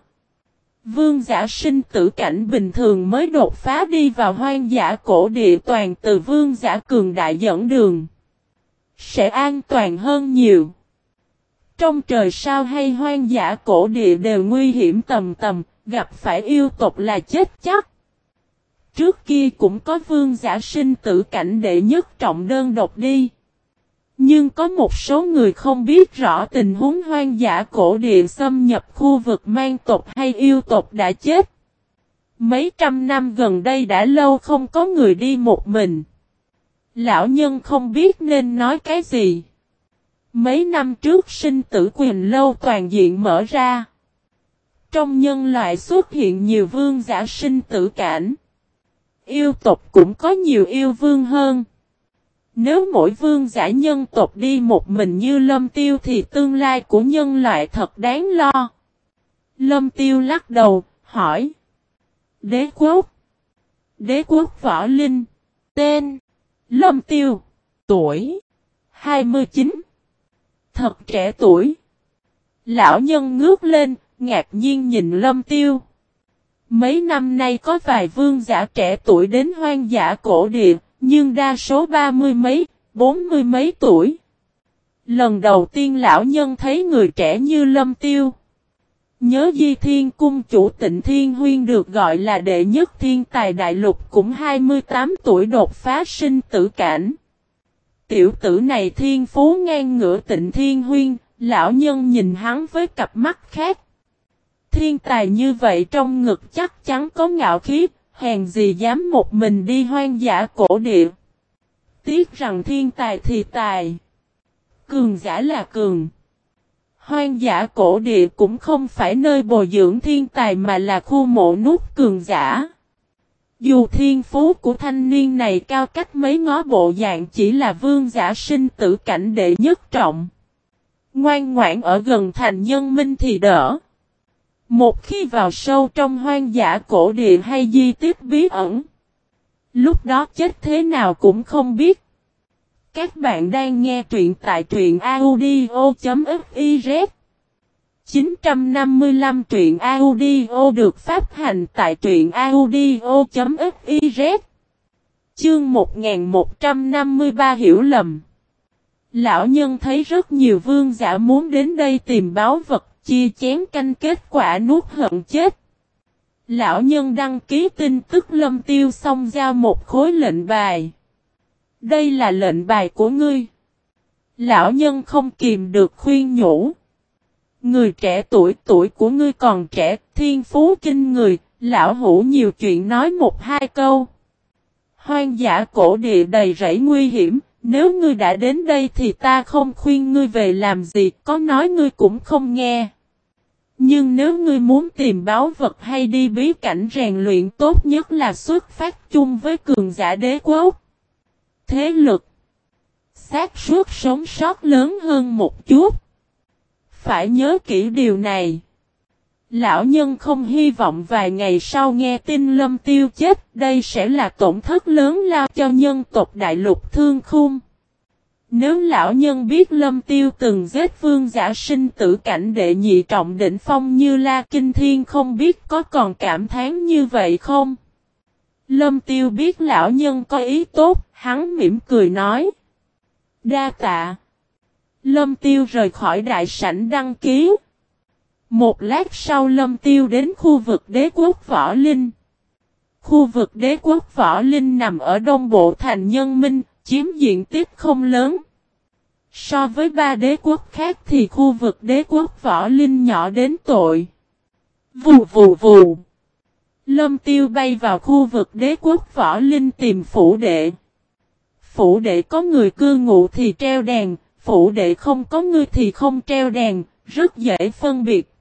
Vương giả sinh tử cảnh bình thường mới đột phá đi vào hoang dã cổ địa toàn từ vương giả cường đại dẫn đường. Sẽ an toàn hơn nhiều. Trong trời sao hay hoang dã cổ địa đều nguy hiểm tầm tầm, gặp phải yêu tộc là chết chắc. Trước kia cũng có vương giả sinh tử cảnh đệ nhất trọng đơn độc đi. Nhưng có một số người không biết rõ tình huống hoang dã cổ địa xâm nhập khu vực mang tộc hay yêu tộc đã chết. Mấy trăm năm gần đây đã lâu không có người đi một mình. Lão nhân không biết nên nói cái gì. Mấy năm trước sinh tử quyền lâu toàn diện mở ra. Trong nhân loại xuất hiện nhiều vương giả sinh tử cảnh. Yêu tộc cũng có nhiều yêu vương hơn. Nếu mỗi vương giả nhân tộc đi một mình như lâm tiêu thì tương lai của nhân loại thật đáng lo. Lâm tiêu lắc đầu, hỏi. Đế quốc. Đế quốc võ linh. Tên. Lâm tiêu. Tuổi. 29. Thật trẻ tuổi. Lão nhân ngước lên, ngạc nhiên nhìn lâm tiêu. Mấy năm nay có vài vương giả trẻ tuổi đến hoang dã cổ địa, nhưng đa số ba mươi mấy, bốn mươi mấy tuổi. Lần đầu tiên lão nhân thấy người trẻ như lâm tiêu. Nhớ Di Thiên Cung chủ tịnh Thiên Huyên được gọi là đệ nhất thiên tài đại lục cũng 28 tuổi đột phá sinh tử cảnh. Tiểu tử này thiên phú ngang ngửa tịnh Thiên Huyên, lão nhân nhìn hắn với cặp mắt khác. Thiên tài như vậy trong ngực chắc chắn có ngạo khí, hèn gì dám một mình đi hoang dã cổ địa. Tiếc rằng thiên tài thì tài. Cường giả là cường. Hoang dã cổ địa cũng không phải nơi bồi dưỡng thiên tài mà là khu mộ nút cường giả. Dù thiên phú của thanh niên này cao cách mấy ngó bộ dạng chỉ là vương giả sinh tử cảnh đệ nhất trọng. Ngoan ngoãn ở gần thành nhân minh thì đỡ. Một khi vào sâu trong hoang dã cổ địa hay di tích bí ẩn. Lúc đó chết thế nào cũng không biết. Các bạn đang nghe truyện tại truyện audio.fiz 955 truyện audio được phát hành tại truyện audio.fiz Chương 1153 hiểu lầm Lão nhân thấy rất nhiều vương giả muốn đến đây tìm báo vật, chia chén canh kết quả nuốt hận chết. Lão nhân đăng ký tin tức lâm tiêu xong giao một khối lệnh bài. Đây là lệnh bài của ngươi. Lão nhân không kìm được khuyên nhủ. Người trẻ tuổi tuổi của ngươi còn trẻ, thiên phú kinh người, lão hủ nhiều chuyện nói một hai câu. Hoang dã cổ địa đầy rẫy nguy hiểm, nếu ngươi đã đến đây thì ta không khuyên ngươi về làm gì, có nói ngươi cũng không nghe. Nhưng nếu ngươi muốn tìm báo vật hay đi bí cảnh rèn luyện tốt nhất là xuất phát chung với cường giả đế quốc. Thế lực xác suốt sống sót lớn hơn một chút. Phải nhớ kỹ điều này. Lão nhân không hy vọng vài ngày sau nghe tin lâm tiêu chết, đây sẽ là tổn thất lớn lao cho nhân tộc đại lục thương khung. Nếu lão nhân biết lâm tiêu từng giết vương giả sinh tử cảnh đệ nhị trọng đỉnh phong như La Kinh Thiên không biết có còn cảm thán như vậy không? Lâm tiêu biết lão nhân có ý tốt, hắn mỉm cười nói. Đa tạ. Lâm tiêu rời khỏi đại sảnh đăng ký. Một lát sau lâm tiêu đến khu vực đế quốc Võ Linh. Khu vực đế quốc Võ Linh nằm ở đông bộ thành nhân minh, chiếm diện tích không lớn. So với ba đế quốc khác thì khu vực đế quốc Võ Linh nhỏ đến tội. Vù vù vù. Lâm tiêu bay vào khu vực đế quốc Võ Linh tìm phủ đệ. Phủ đệ có người cư ngụ thì treo đèn, phủ đệ không có người thì không treo đèn, rất dễ phân biệt.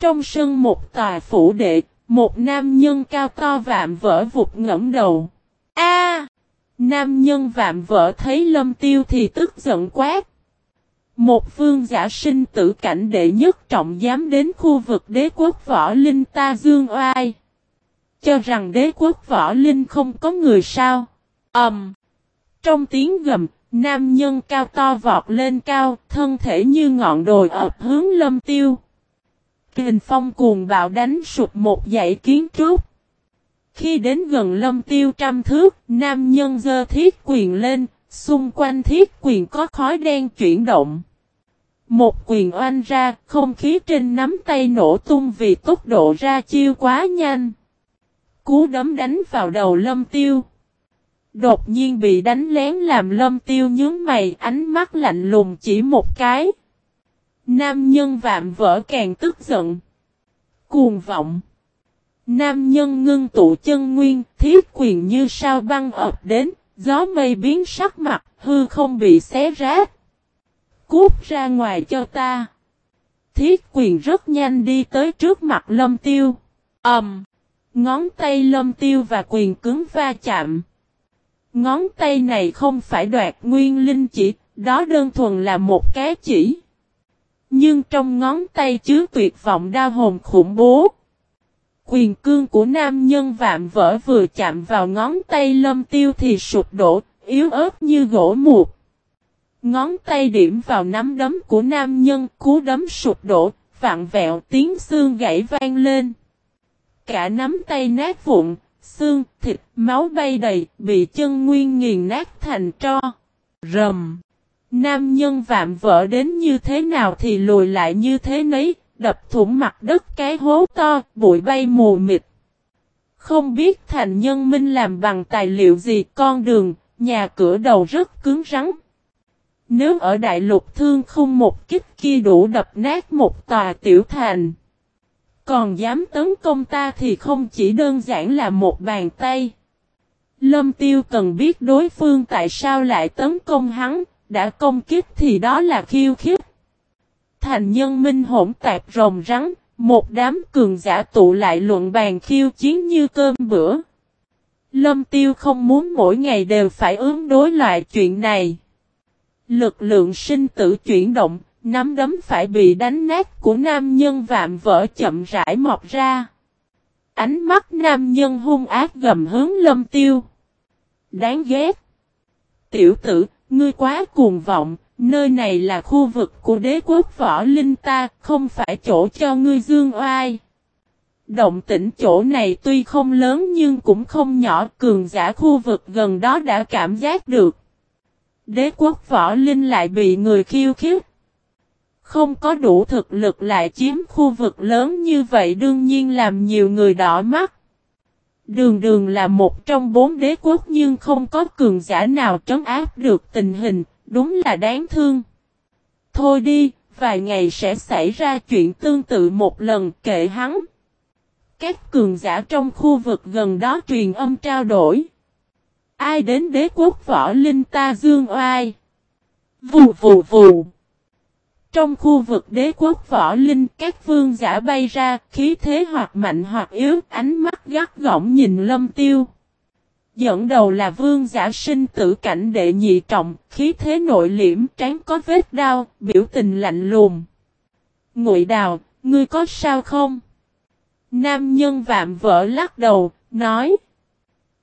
Trong sân một tòa phủ đệ, một nam nhân cao to vạm vỡ vụt ngẫm đầu. A! nam nhân vạm vỡ thấy lâm tiêu thì tức giận quát. Một vương giả sinh tử cảnh đệ nhất trọng dám đến khu vực đế quốc võ linh ta dương oai. Cho rằng đế quốc võ linh không có người sao. Ẩm. Um, trong tiếng gầm, nam nhân cao to vọt lên cao, thân thể như ngọn đồi ập hướng lâm tiêu. Kình phong cuồng bạo đánh sụp một dãy kiến trúc. Khi đến gần lâm tiêu trăm thước, nam nhân dơ thiết quyền lên, xung quanh thiết quyền có khói đen chuyển động. Một quyền oanh ra, không khí trên nắm tay nổ tung vì tốc độ ra chiêu quá nhanh. Cú đấm đánh vào đầu lâm tiêu. Đột nhiên bị đánh lén làm lâm tiêu nhướng mày ánh mắt lạnh lùng chỉ một cái. Nam nhân vạm vỡ càng tức giận. Cuồng vọng. Nam nhân ngưng tụ chân nguyên, thiết quyền như sao băng ập đến, gió mây biến sắc mặt, hư không bị xé rách. Cút ra ngoài cho ta. Thiết quyền rất nhanh đi tới trước mặt lâm tiêu. ầm, um, Ngón tay lâm tiêu và quyền cứng va chạm. Ngón tay này không phải đoạt nguyên linh chỉ, đó đơn thuần là một cái chỉ. Nhưng trong ngón tay chứa tuyệt vọng đau hồn khủng bố. Quyền cương của nam nhân vạm vỡ vừa chạm vào ngón tay lâm tiêu thì sụp đổ, yếu ớt như gỗ mục. Ngón tay điểm vào nắm đấm của nam nhân, cú đấm sụp đổ, vặn vẹo tiếng xương gãy vang lên. Cả nắm tay nát vụn, xương, thịt, máu bay đầy, bị chân nguyên nghiền nát thành tro. Rầm. Nam nhân vạm vỡ đến như thế nào thì lùi lại như thế nấy, đập thủng mặt đất cái hố to, bụi bay mù mịt. Không biết thành nhân minh làm bằng tài liệu gì con đường, nhà cửa đầu rất cứng rắn. Nếu ở đại lục thương không một kích kia đủ đập nát một tòa tiểu thành. Còn dám tấn công ta thì không chỉ đơn giản là một bàn tay. Lâm tiêu cần biết đối phương tại sao lại tấn công hắn, đã công kích thì đó là khiêu khích. Thành nhân minh hỗn tạp rồng rắn, một đám cường giả tụ lại luận bàn khiêu chiến như cơm bữa. Lâm tiêu không muốn mỗi ngày đều phải ứng đối loại chuyện này. Lực lượng sinh tử chuyển động, nắm đấm phải bị đánh nát của nam nhân vạm vỡ chậm rãi mọc ra. Ánh mắt nam nhân hung ác gầm hướng lâm tiêu. Đáng ghét. Tiểu tử, ngươi quá cuồng vọng, nơi này là khu vực của đế quốc võ linh ta, không phải chỗ cho ngươi dương oai. Động tĩnh chỗ này tuy không lớn nhưng cũng không nhỏ, cường giả khu vực gần đó đã cảm giác được. Đế quốc võ linh lại bị người khiêu khích. Không có đủ thực lực lại chiếm khu vực lớn như vậy đương nhiên làm nhiều người đỏ mắt. Đường đường là một trong bốn đế quốc nhưng không có cường giả nào trấn áp được tình hình, đúng là đáng thương. Thôi đi, vài ngày sẽ xảy ra chuyện tương tự một lần kệ hắn. Các cường giả trong khu vực gần đó truyền âm trao đổi. Ai đến đế quốc võ linh ta dương oai? Vù vù vù. Trong khu vực đế quốc võ linh, các vương giả bay ra, khí thế hoặc mạnh hoặc yếu, ánh mắt gắt gỏng nhìn lâm tiêu. Dẫn đầu là vương giả sinh tử cảnh đệ nhị trọng, khí thế nội liễm, trán có vết đau, biểu tình lạnh lùng. Ngụy đào, ngươi có sao không? Nam nhân vạm vỡ lắc đầu, nói.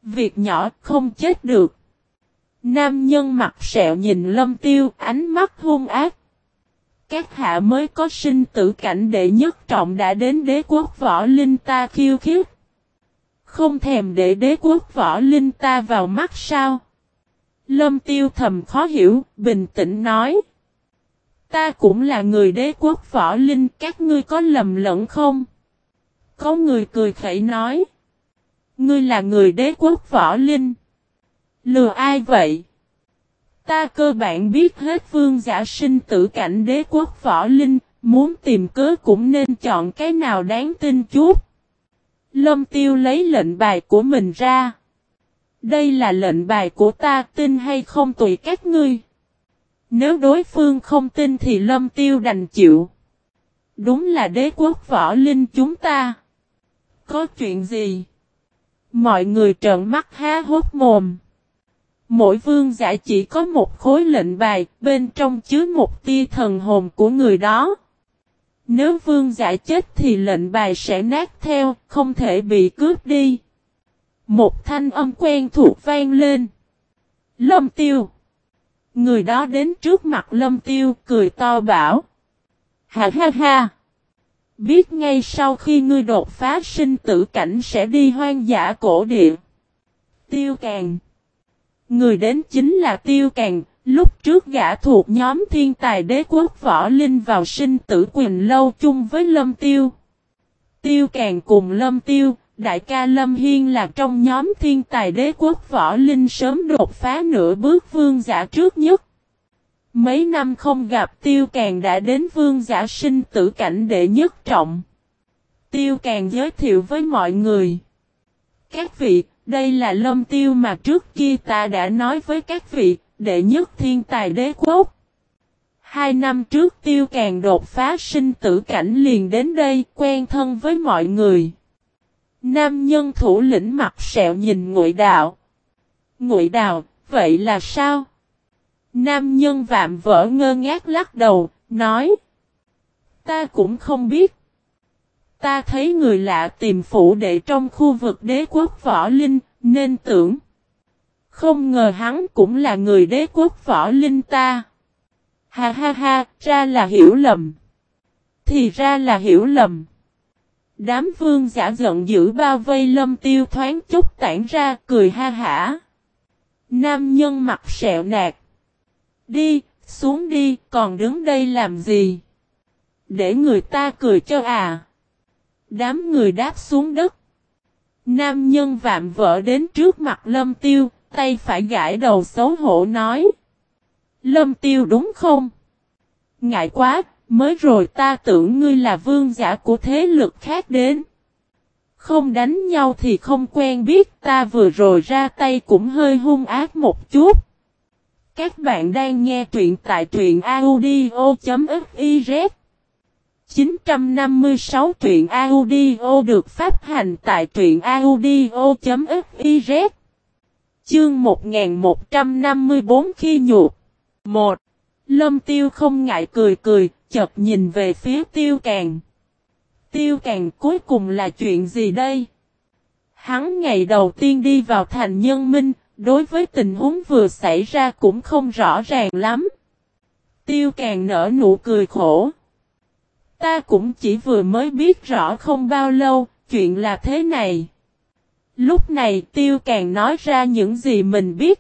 Việc nhỏ không chết được. Nam nhân mặt sẹo nhìn lâm tiêu, ánh mắt hung ác. Các hạ mới có sinh tử cảnh đệ nhất trọng đã đến đế quốc võ linh ta khiêu khiếp. Không thèm để đế quốc võ linh ta vào mắt sao? Lâm tiêu thầm khó hiểu, bình tĩnh nói. Ta cũng là người đế quốc võ linh, các ngươi có lầm lẫn không? Có người cười khẩy nói. Ngươi là người đế quốc võ linh. Lừa ai vậy? Ta cơ bản biết hết vương giả sinh tử cảnh đế quốc võ linh, muốn tìm cớ cũng nên chọn cái nào đáng tin chút. Lâm tiêu lấy lệnh bài của mình ra. Đây là lệnh bài của ta tin hay không tùy các ngươi. Nếu đối phương không tin thì lâm tiêu đành chịu. Đúng là đế quốc võ linh chúng ta. Có chuyện gì? Mọi người trợn mắt há hốt mồm. Mỗi vương giả chỉ có một khối lệnh bài, bên trong chứa một tia thần hồn của người đó. Nếu vương giả chết thì lệnh bài sẽ nát theo, không thể bị cướp đi. Một thanh âm quen thuộc vang lên. Lâm tiêu. Người đó đến trước mặt lâm tiêu cười to bảo. Ha ha ha. Biết ngay sau khi ngươi đột phá sinh tử cảnh sẽ đi hoang dã cổ địa. Tiêu càng. Người đến chính là Tiêu Càng, lúc trước gã thuộc nhóm thiên tài đế quốc võ linh vào sinh tử quyền lâu chung với Lâm Tiêu. Tiêu Càng cùng Lâm Tiêu, đại ca Lâm Hiên là trong nhóm thiên tài đế quốc võ linh sớm đột phá nửa bước vương giả trước nhất. Mấy năm không gặp Tiêu Càng đã đến vương giả sinh tử cảnh đệ nhất trọng. Tiêu Càng giới thiệu với mọi người. Các vị, đây là lâm tiêu mà trước kia ta đã nói với các vị, đệ nhất thiên tài đế quốc. Hai năm trước tiêu càng đột phá sinh tử cảnh liền đến đây quen thân với mọi người. Nam nhân thủ lĩnh mặt sẹo nhìn ngụy đạo. Ngụy đạo, vậy là sao? Nam nhân vạm vỡ ngơ ngác lắc đầu, nói. Ta cũng không biết. Ta thấy người lạ tìm phụ đệ trong khu vực đế quốc võ linh, nên tưởng. Không ngờ hắn cũng là người đế quốc võ linh ta. Ha ha ha, ra là hiểu lầm. Thì ra là hiểu lầm. Đám vương giả giận dữ bao vây lâm tiêu thoáng chút tản ra cười ha hả. Nam nhân mặt sẹo nạt. Đi, xuống đi, còn đứng đây làm gì? Để người ta cười cho à. Đám người đáp xuống đất. Nam nhân vạm vỡ đến trước mặt lâm tiêu, tay phải gãi đầu xấu hổ nói. Lâm tiêu đúng không? Ngại quá, Mới rồi ta tưởng ngươi là vương giả của thế lực khác đến. Không đánh nhau thì không quen biết ta vừa rồi ra tay cũng hơi hung ác một chút. Các bạn đang nghe truyện tại truyện audio.fif 956 truyện audio được phát hành tại truyện audio.fiz Chương 1154 khi nhuột 1. Lâm tiêu không ngại cười cười, chợt nhìn về phía tiêu càng. Tiêu càng cuối cùng là chuyện gì đây? Hắn ngày đầu tiên đi vào thành nhân minh, đối với tình huống vừa xảy ra cũng không rõ ràng lắm. Tiêu càng nở nụ cười khổ. Ta cũng chỉ vừa mới biết rõ không bao lâu, chuyện là thế này. Lúc này tiêu càng nói ra những gì mình biết.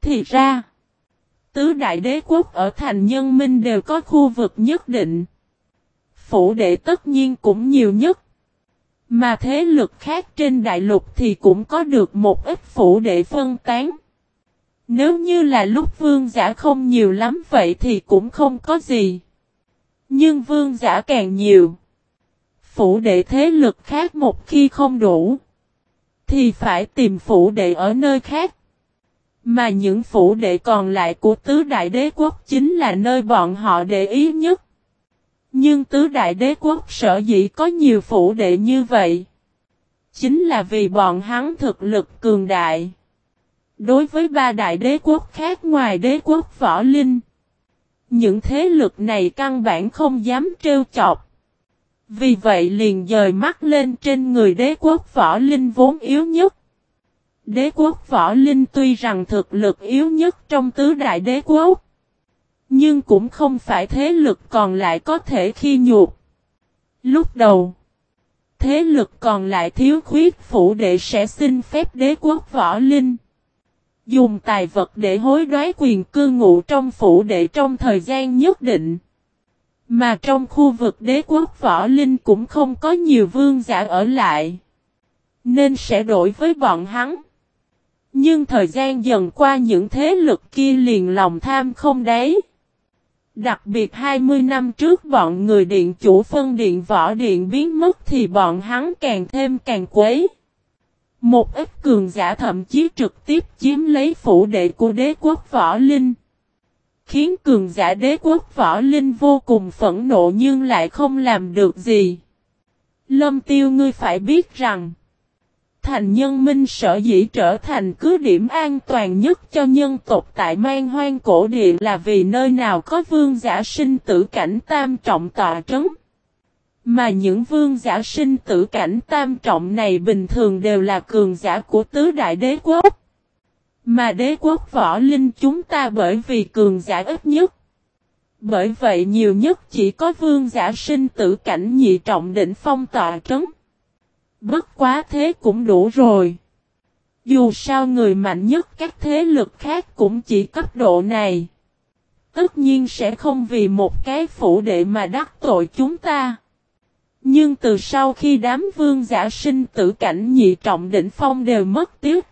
Thì ra, tứ đại đế quốc ở thành nhân minh đều có khu vực nhất định. Phủ đệ tất nhiên cũng nhiều nhất. Mà thế lực khác trên đại lục thì cũng có được một ít phủ đệ phân tán. Nếu như là lúc vương giả không nhiều lắm vậy thì cũng không có gì. Nhưng vương giả càng nhiều. Phủ đệ thế lực khác một khi không đủ. Thì phải tìm phủ đệ ở nơi khác. Mà những phủ đệ còn lại của tứ đại đế quốc chính là nơi bọn họ để ý nhất. Nhưng tứ đại đế quốc sở dĩ có nhiều phủ đệ như vậy. Chính là vì bọn hắn thực lực cường đại. Đối với ba đại đế quốc khác ngoài đế quốc võ linh. Những thế lực này căn bản không dám trêu chọc. Vì vậy liền dời mắt lên trên người đế quốc võ linh vốn yếu nhất. Đế quốc võ linh tuy rằng thực lực yếu nhất trong tứ đại đế quốc. Nhưng cũng không phải thế lực còn lại có thể khi nhục. Lúc đầu, thế lực còn lại thiếu khuyết phủ đệ sẽ xin phép đế quốc võ linh. Dùng tài vật để hối đoái quyền cư ngụ trong phủ đệ trong thời gian nhất định. Mà trong khu vực đế quốc võ linh cũng không có nhiều vương giả ở lại. Nên sẽ đổi với bọn hắn. Nhưng thời gian dần qua những thế lực kia liền lòng tham không đấy. Đặc biệt 20 năm trước bọn người điện chủ phân điện võ điện biến mất thì bọn hắn càng thêm càng quấy. Một ít cường giả thậm chí trực tiếp chiếm lấy phủ đệ của đế quốc võ linh. Khiến cường giả đế quốc võ linh vô cùng phẫn nộ nhưng lại không làm được gì. Lâm tiêu ngươi phải biết rằng. Thành nhân minh sở dĩ trở thành cứ điểm an toàn nhất cho nhân tộc tại mang hoang cổ địa là vì nơi nào có vương giả sinh tử cảnh tam trọng tọa trấn. Mà những vương giả sinh tử cảnh tam trọng này bình thường đều là cường giả của tứ đại đế quốc. Mà đế quốc võ linh chúng ta bởi vì cường giả ít nhất. Bởi vậy nhiều nhất chỉ có vương giả sinh tử cảnh nhị trọng đỉnh phong tọa trấn. Bất quá thế cũng đủ rồi. Dù sao người mạnh nhất các thế lực khác cũng chỉ cấp độ này. Tất nhiên sẽ không vì một cái phủ đệ mà đắc tội chúng ta. Nhưng từ sau khi đám vương giả sinh tử cảnh nhị trọng đỉnh phong đều mất tiếc.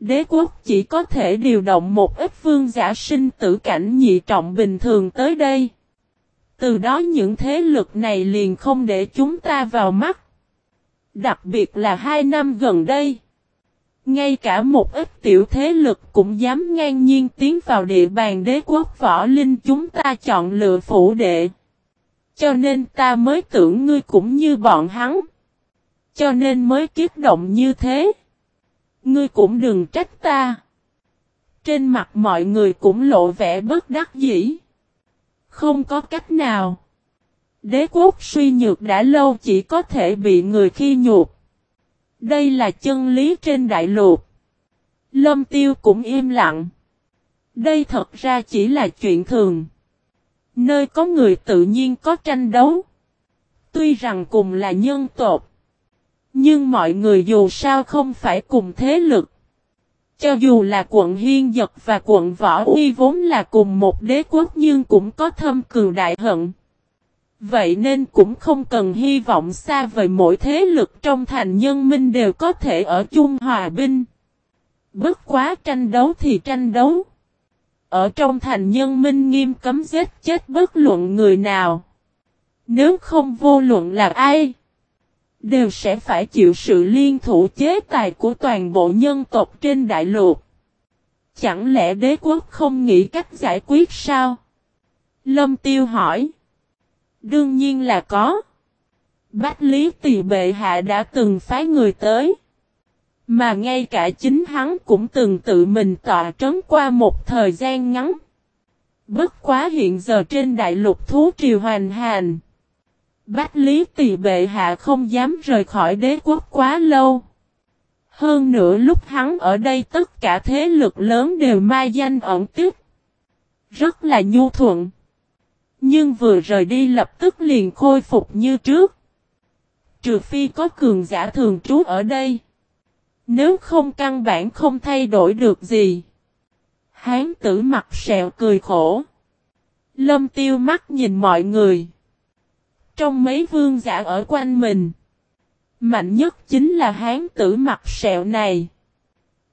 Đế quốc chỉ có thể điều động một ít vương giả sinh tử cảnh nhị trọng bình thường tới đây. Từ đó những thế lực này liền không để chúng ta vào mắt. Đặc biệt là hai năm gần đây. Ngay cả một ít tiểu thế lực cũng dám ngang nhiên tiến vào địa bàn đế quốc võ linh chúng ta chọn lựa phủ đệ. Cho nên ta mới tưởng ngươi cũng như bọn hắn. Cho nên mới kiết động như thế. Ngươi cũng đừng trách ta. Trên mặt mọi người cũng lộ vẻ bất đắc dĩ. Không có cách nào. Đế quốc suy nhược đã lâu chỉ có thể bị người khi nhục. Đây là chân lý trên đại lục. Lâm tiêu cũng im lặng. Đây thật ra chỉ là chuyện thường. Nơi có người tự nhiên có tranh đấu. Tuy rằng cùng là nhân tộc. Nhưng mọi người dù sao không phải cùng thế lực. Cho dù là quận Hiên Dật và quận Võ Uy vốn là cùng một đế quốc nhưng cũng có thâm cừu đại hận. Vậy nên cũng không cần hy vọng xa vời mỗi thế lực trong thành nhân minh đều có thể ở chung hòa binh. Bất quá tranh đấu thì tranh đấu. Ở trong thành nhân minh nghiêm cấm giết chết bất luận người nào. Nếu không vô luận là ai, đều sẽ phải chịu sự liên thủ chế tài của toàn bộ nhân tộc trên đại lục. Chẳng lẽ đế quốc không nghĩ cách giải quyết sao? Lâm Tiêu hỏi. Đương nhiên là có. Bách Lý Tỳ Bệ Hạ đã từng phái người tới. Mà ngay cả chính hắn cũng từng tự mình tọa trấn qua một thời gian ngắn. Bất quá hiện giờ trên đại lục thú triều hoành hành. Bách Lý Tỳ Bệ Hạ không dám rời khỏi đế quốc quá lâu. Hơn nữa lúc hắn ở đây tất cả thế lực lớn đều mai danh ẩn tích. Rất là nhu thuận. Nhưng vừa rời đi lập tức liền khôi phục như trước. Trừ phi có cường giả thường trú ở đây. Nếu không căn bản không thay đổi được gì. Hán tử mặt sẹo cười khổ. Lâm tiêu mắt nhìn mọi người. Trong mấy vương giả ở quanh mình. Mạnh nhất chính là hán tử mặt sẹo này.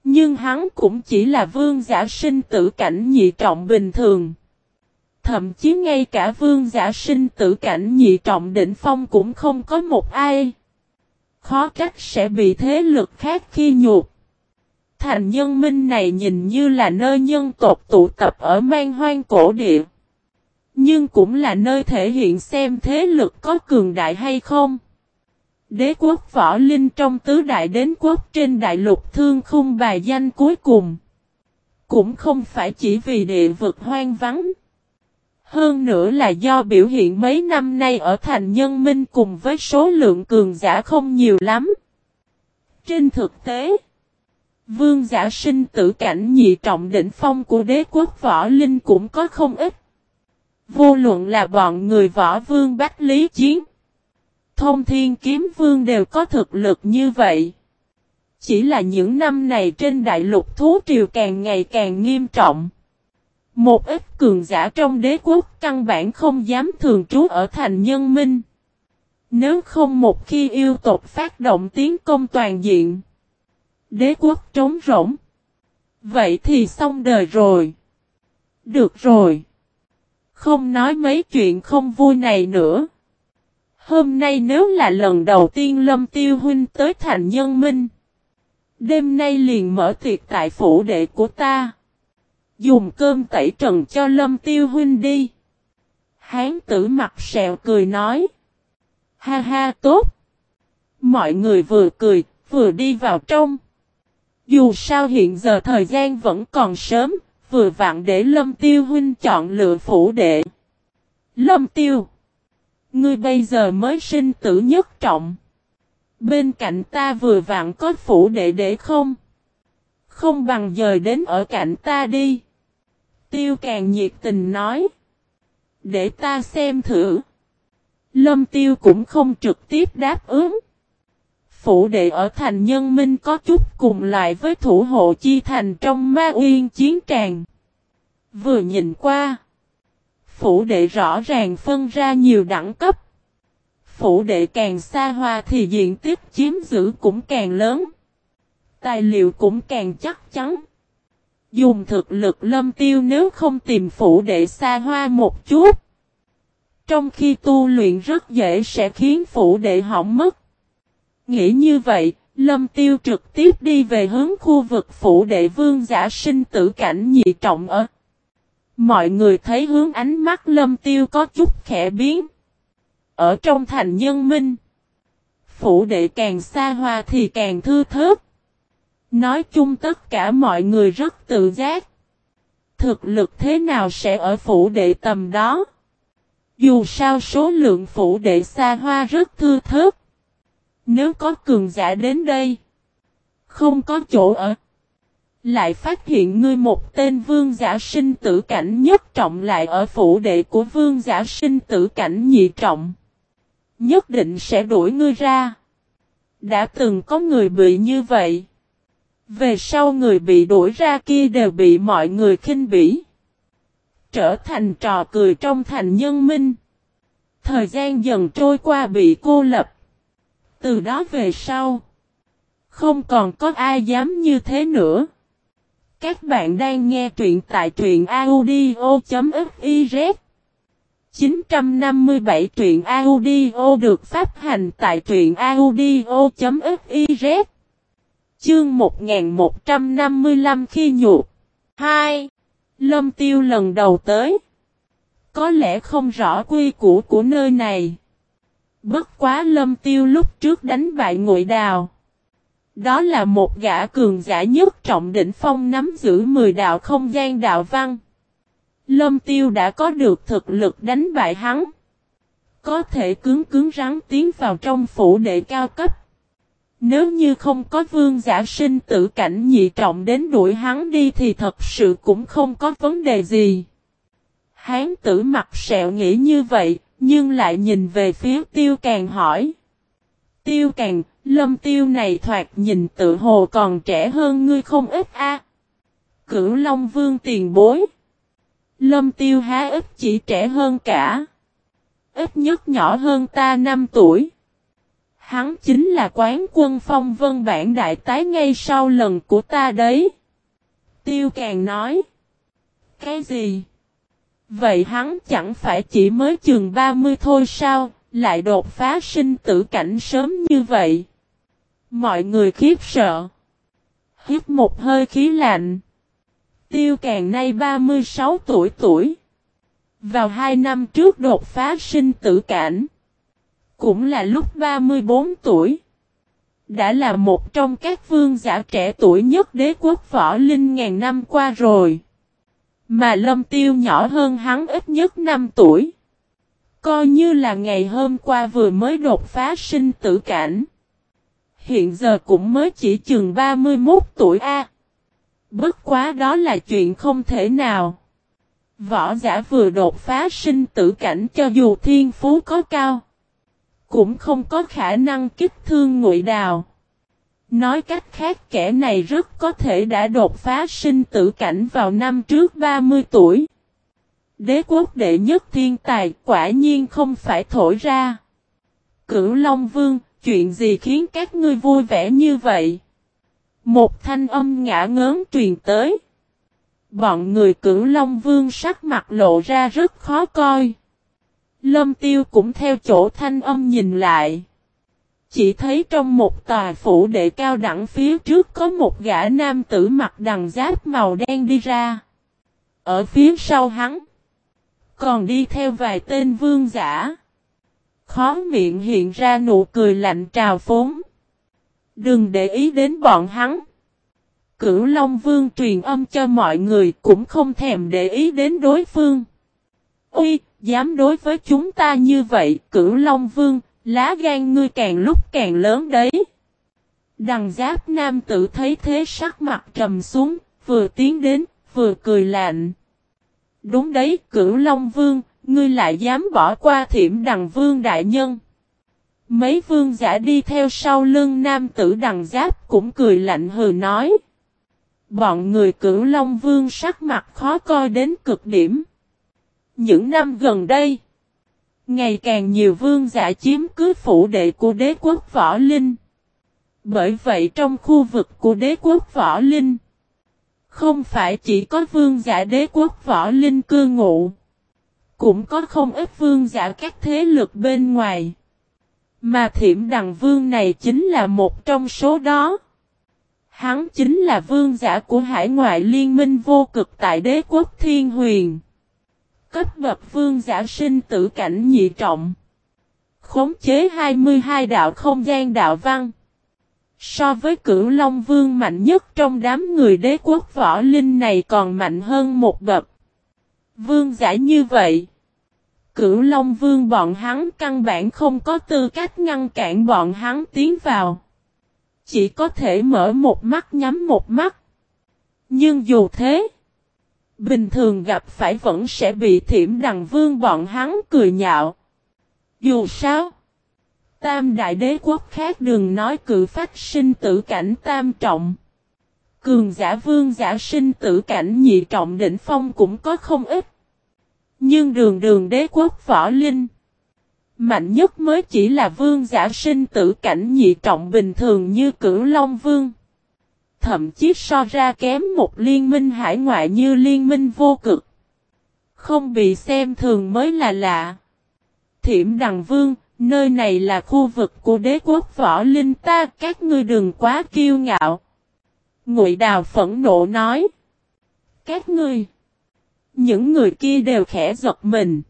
Nhưng hắn cũng chỉ là vương giả sinh tử cảnh nhị trọng bình thường. Thậm chí ngay cả vương giả sinh tử cảnh nhị trọng đỉnh phong cũng không có một ai. Khó trách sẽ bị thế lực khác khi nhục. Thành nhân minh này nhìn như là nơi nhân tộc tụ tập ở mang hoang cổ địa. Nhưng cũng là nơi thể hiện xem thế lực có cường đại hay không. Đế quốc võ linh trong tứ đại đến quốc trên đại lục thương khung bài danh cuối cùng. Cũng không phải chỉ vì địa vực hoang vắng. Hơn nữa là do biểu hiện mấy năm nay ở thành nhân minh cùng với số lượng cường giả không nhiều lắm. Trên thực tế, vương giả sinh tử cảnh nhị trọng đỉnh phong của đế quốc võ linh cũng có không ít. Vô luận là bọn người võ vương bách lý chiến. Thông thiên kiếm vương đều có thực lực như vậy. Chỉ là những năm này trên đại lục thú triều càng ngày càng nghiêm trọng. Một ít cường giả trong đế quốc căn bản không dám thường trú ở thành nhân minh. Nếu không một khi yêu tộc phát động tiến công toàn diện. Đế quốc trống rỗng. Vậy thì xong đời rồi. Được rồi. Không nói mấy chuyện không vui này nữa. Hôm nay nếu là lần đầu tiên Lâm Tiêu Huynh tới thành nhân minh. Đêm nay liền mở tiệc tại phủ đệ của ta. Dùng cơm tẩy trần cho Lâm Tiêu Huynh đi. Hán tử mặt sẹo cười nói. Ha ha tốt. Mọi người vừa cười, vừa đi vào trong. Dù sao hiện giờ thời gian vẫn còn sớm, vừa vặn để Lâm Tiêu Huynh chọn lựa phủ đệ. Lâm Tiêu. Ngươi bây giờ mới sinh tử nhất trọng. Bên cạnh ta vừa vặn có phủ đệ để không? Không bằng dời đến ở cạnh ta đi. Tiêu càng nhiệt tình nói. Để ta xem thử. Lâm tiêu cũng không trực tiếp đáp ứng. Phủ đệ ở thành nhân minh có chút cùng lại với thủ hộ chi thành trong ma uyên chiến tràng. Vừa nhìn qua. Phủ đệ rõ ràng phân ra nhiều đẳng cấp. Phủ đệ càng xa hoa thì diện tích chiếm giữ cũng càng lớn. Tài liệu cũng càng chắc chắn. Dùng thực lực lâm tiêu nếu không tìm phủ đệ xa hoa một chút. Trong khi tu luyện rất dễ sẽ khiến phủ đệ hỏng mất. Nghĩ như vậy, lâm tiêu trực tiếp đi về hướng khu vực phủ đệ vương giả sinh tử cảnh nhị trọng ở. Mọi người thấy hướng ánh mắt lâm tiêu có chút khẽ biến. Ở trong thành nhân minh, phủ đệ càng xa hoa thì càng thư thớt. Nói chung tất cả mọi người rất tự giác. Thực lực thế nào sẽ ở phủ đệ tầm đó? Dù sao số lượng phủ đệ xa hoa rất thư thớt. Nếu có cường giả đến đây, không có chỗ ở. Lại phát hiện ngươi một tên vương giả sinh tử cảnh nhất trọng lại ở phủ đệ của vương giả sinh tử cảnh nhị trọng. Nhất định sẽ đuổi ngươi ra. Đã từng có người bị như vậy. Về sau người bị đuổi ra kia đều bị mọi người khinh bỉ. Trở thành trò cười trong thành nhân minh. Thời gian dần trôi qua bị cô lập. Từ đó về sau. Không còn có ai dám như thế nữa. Các bạn đang nghe truyện tại truyện audio.fiz 957 truyện audio được phát hành tại truyện audio.fiz Chương 1155 khi nhục 2. Lâm Tiêu lần đầu tới Có lẽ không rõ quy củ của nơi này Bất quá Lâm Tiêu lúc trước đánh bại ngụy đào đó là một gã cường giả nhất trọng đỉnh phong nắm giữ 10 đạo không gian đạo văn. Lâm Tiêu đã có được thực lực đánh bại hắn. Có thể cứng cứng rắn tiến vào trong phủ đệ cao cấp. Nếu như không có vương giả sinh tử cảnh nhị trọng đến đuổi hắn đi thì thật sự cũng không có vấn đề gì. Hán tử mặt sẹo nghĩ như vậy, nhưng lại nhìn về phía tiêu càng hỏi. Tiêu càng, lâm tiêu này thoạt nhìn tự hồ còn trẻ hơn ngươi không ít a. Cửu Long Vương tiền bối. Lâm tiêu há ít chỉ trẻ hơn cả. Ít nhất nhỏ hơn ta 5 tuổi. Hắn chính là quán quân phong vân bản đại tái ngay sau lần của ta đấy. Tiêu càng nói. Cái gì? Vậy hắn chẳng phải chỉ mới chừng 30 thôi sao, lại đột phá sinh tử cảnh sớm như vậy. Mọi người khiếp sợ. Hít một hơi khí lạnh. Tiêu càng nay 36 tuổi tuổi. Vào hai năm trước đột phá sinh tử cảnh. Cũng là lúc 34 tuổi. Đã là một trong các vương giả trẻ tuổi nhất đế quốc võ linh ngàn năm qua rồi. Mà lâm tiêu nhỏ hơn hắn ít nhất 5 tuổi. Coi như là ngày hôm qua vừa mới đột phá sinh tử cảnh. Hiện giờ cũng mới chỉ chừng 31 tuổi A. Bất quá đó là chuyện không thể nào. Võ giả vừa đột phá sinh tử cảnh cho dù thiên phú có cao. Cũng không có khả năng kích thương ngụy đào. Nói cách khác kẻ này rất có thể đã đột phá sinh tử cảnh vào năm trước 30 tuổi. Đế quốc đệ nhất thiên tài quả nhiên không phải thổi ra. Cửu Long Vương, chuyện gì khiến các ngươi vui vẻ như vậy? Một thanh âm ngã ngớn truyền tới. Bọn người cửu Long Vương sắc mặt lộ ra rất khó coi. Lâm Tiêu cũng theo chỗ thanh âm nhìn lại. Chỉ thấy trong một tòa phủ đệ cao đẳng phía trước có một gã nam tử mặc đằng giáp màu đen đi ra. Ở phía sau hắn. Còn đi theo vài tên vương giả. Khó miệng hiện ra nụ cười lạnh trào phúng. Đừng để ý đến bọn hắn. Cửu Long Vương truyền âm cho mọi người cũng không thèm để ý đến đối phương. Ui, dám đối với chúng ta như vậy, Cửu Long Vương, lá gan ngươi càng lúc càng lớn đấy. Đằng giáp nam tử thấy thế sắc mặt trầm xuống, vừa tiến đến, vừa cười lạnh. Đúng đấy, Cửu Long Vương, ngươi lại dám bỏ qua thiểm đằng vương đại nhân. Mấy vương giả đi theo sau lưng nam tử đằng giáp cũng cười lạnh hừ nói. Bọn người cửu Long Vương sắc mặt khó coi đến cực điểm. Những năm gần đây, ngày càng nhiều vương giả chiếm cứ phủ đệ của đế quốc Võ Linh. Bởi vậy trong khu vực của đế quốc Võ Linh, không phải chỉ có vương giả đế quốc Võ Linh cư ngụ, cũng có không ít vương giả các thế lực bên ngoài. Mà thiểm đằng vương này chính là một trong số đó. Hắn chính là vương giả của hải ngoại liên minh vô cực tại đế quốc thiên huyền. Cấp bậc vương giả sinh tử cảnh nhị trọng. Khống chế 22 đạo không gian đạo văn. So với cửu Long Vương mạnh nhất trong đám người đế quốc võ linh này còn mạnh hơn một bậc. Vương giả như vậy. Cửu Long Vương bọn hắn căn bản không có tư cách ngăn cản bọn hắn tiến vào. Chỉ có thể mở một mắt nhắm một mắt. Nhưng dù thế, bình thường gặp phải vẫn sẽ bị thiểm đằng vương bọn hắn cười nhạo. Dù sao, tam đại đế quốc khác đừng nói cự phát sinh tử cảnh tam trọng. Cường giả vương giả sinh tử cảnh nhị trọng đỉnh phong cũng có không ít. Nhưng đường đường đế quốc võ linh. Mạnh nhất mới chỉ là vương giả sinh tử cảnh nhị trọng bình thường như cửu Long Vương thậm chí so ra kém một liên minh hải ngoại như liên minh vô cực. Không bị xem thường mới là lạ. Thiểm Đằng Vương, nơi này là khu vực của đế quốc võ linh ta, các ngươi đừng quá kiêu ngạo. Ngụy Đào phẫn nộ nói. Các ngươi, những người kia đều khẽ giật mình.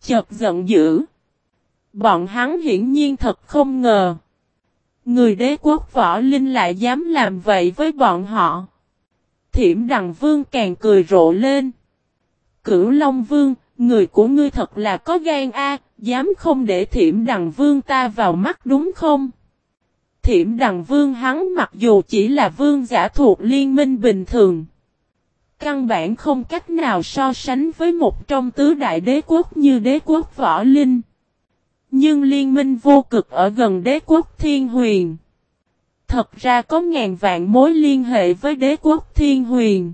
Chợt giận dữ. Bọn hắn hiển nhiên thật không ngờ. Người đế quốc võ linh lại dám làm vậy với bọn họ. Thiểm đằng vương càng cười rộ lên. Cửu Long Vương, người của ngươi thật là có gan a, dám không để thiểm đằng vương ta vào mắt đúng không? Thiểm đằng vương hắn mặc dù chỉ là vương giả thuộc liên minh bình thường. Căn bản không cách nào so sánh với một trong tứ đại đế quốc như đế quốc võ linh. Nhưng liên minh vô cực ở gần đế quốc thiên huyền. Thật ra có ngàn vạn mối liên hệ với đế quốc thiên huyền.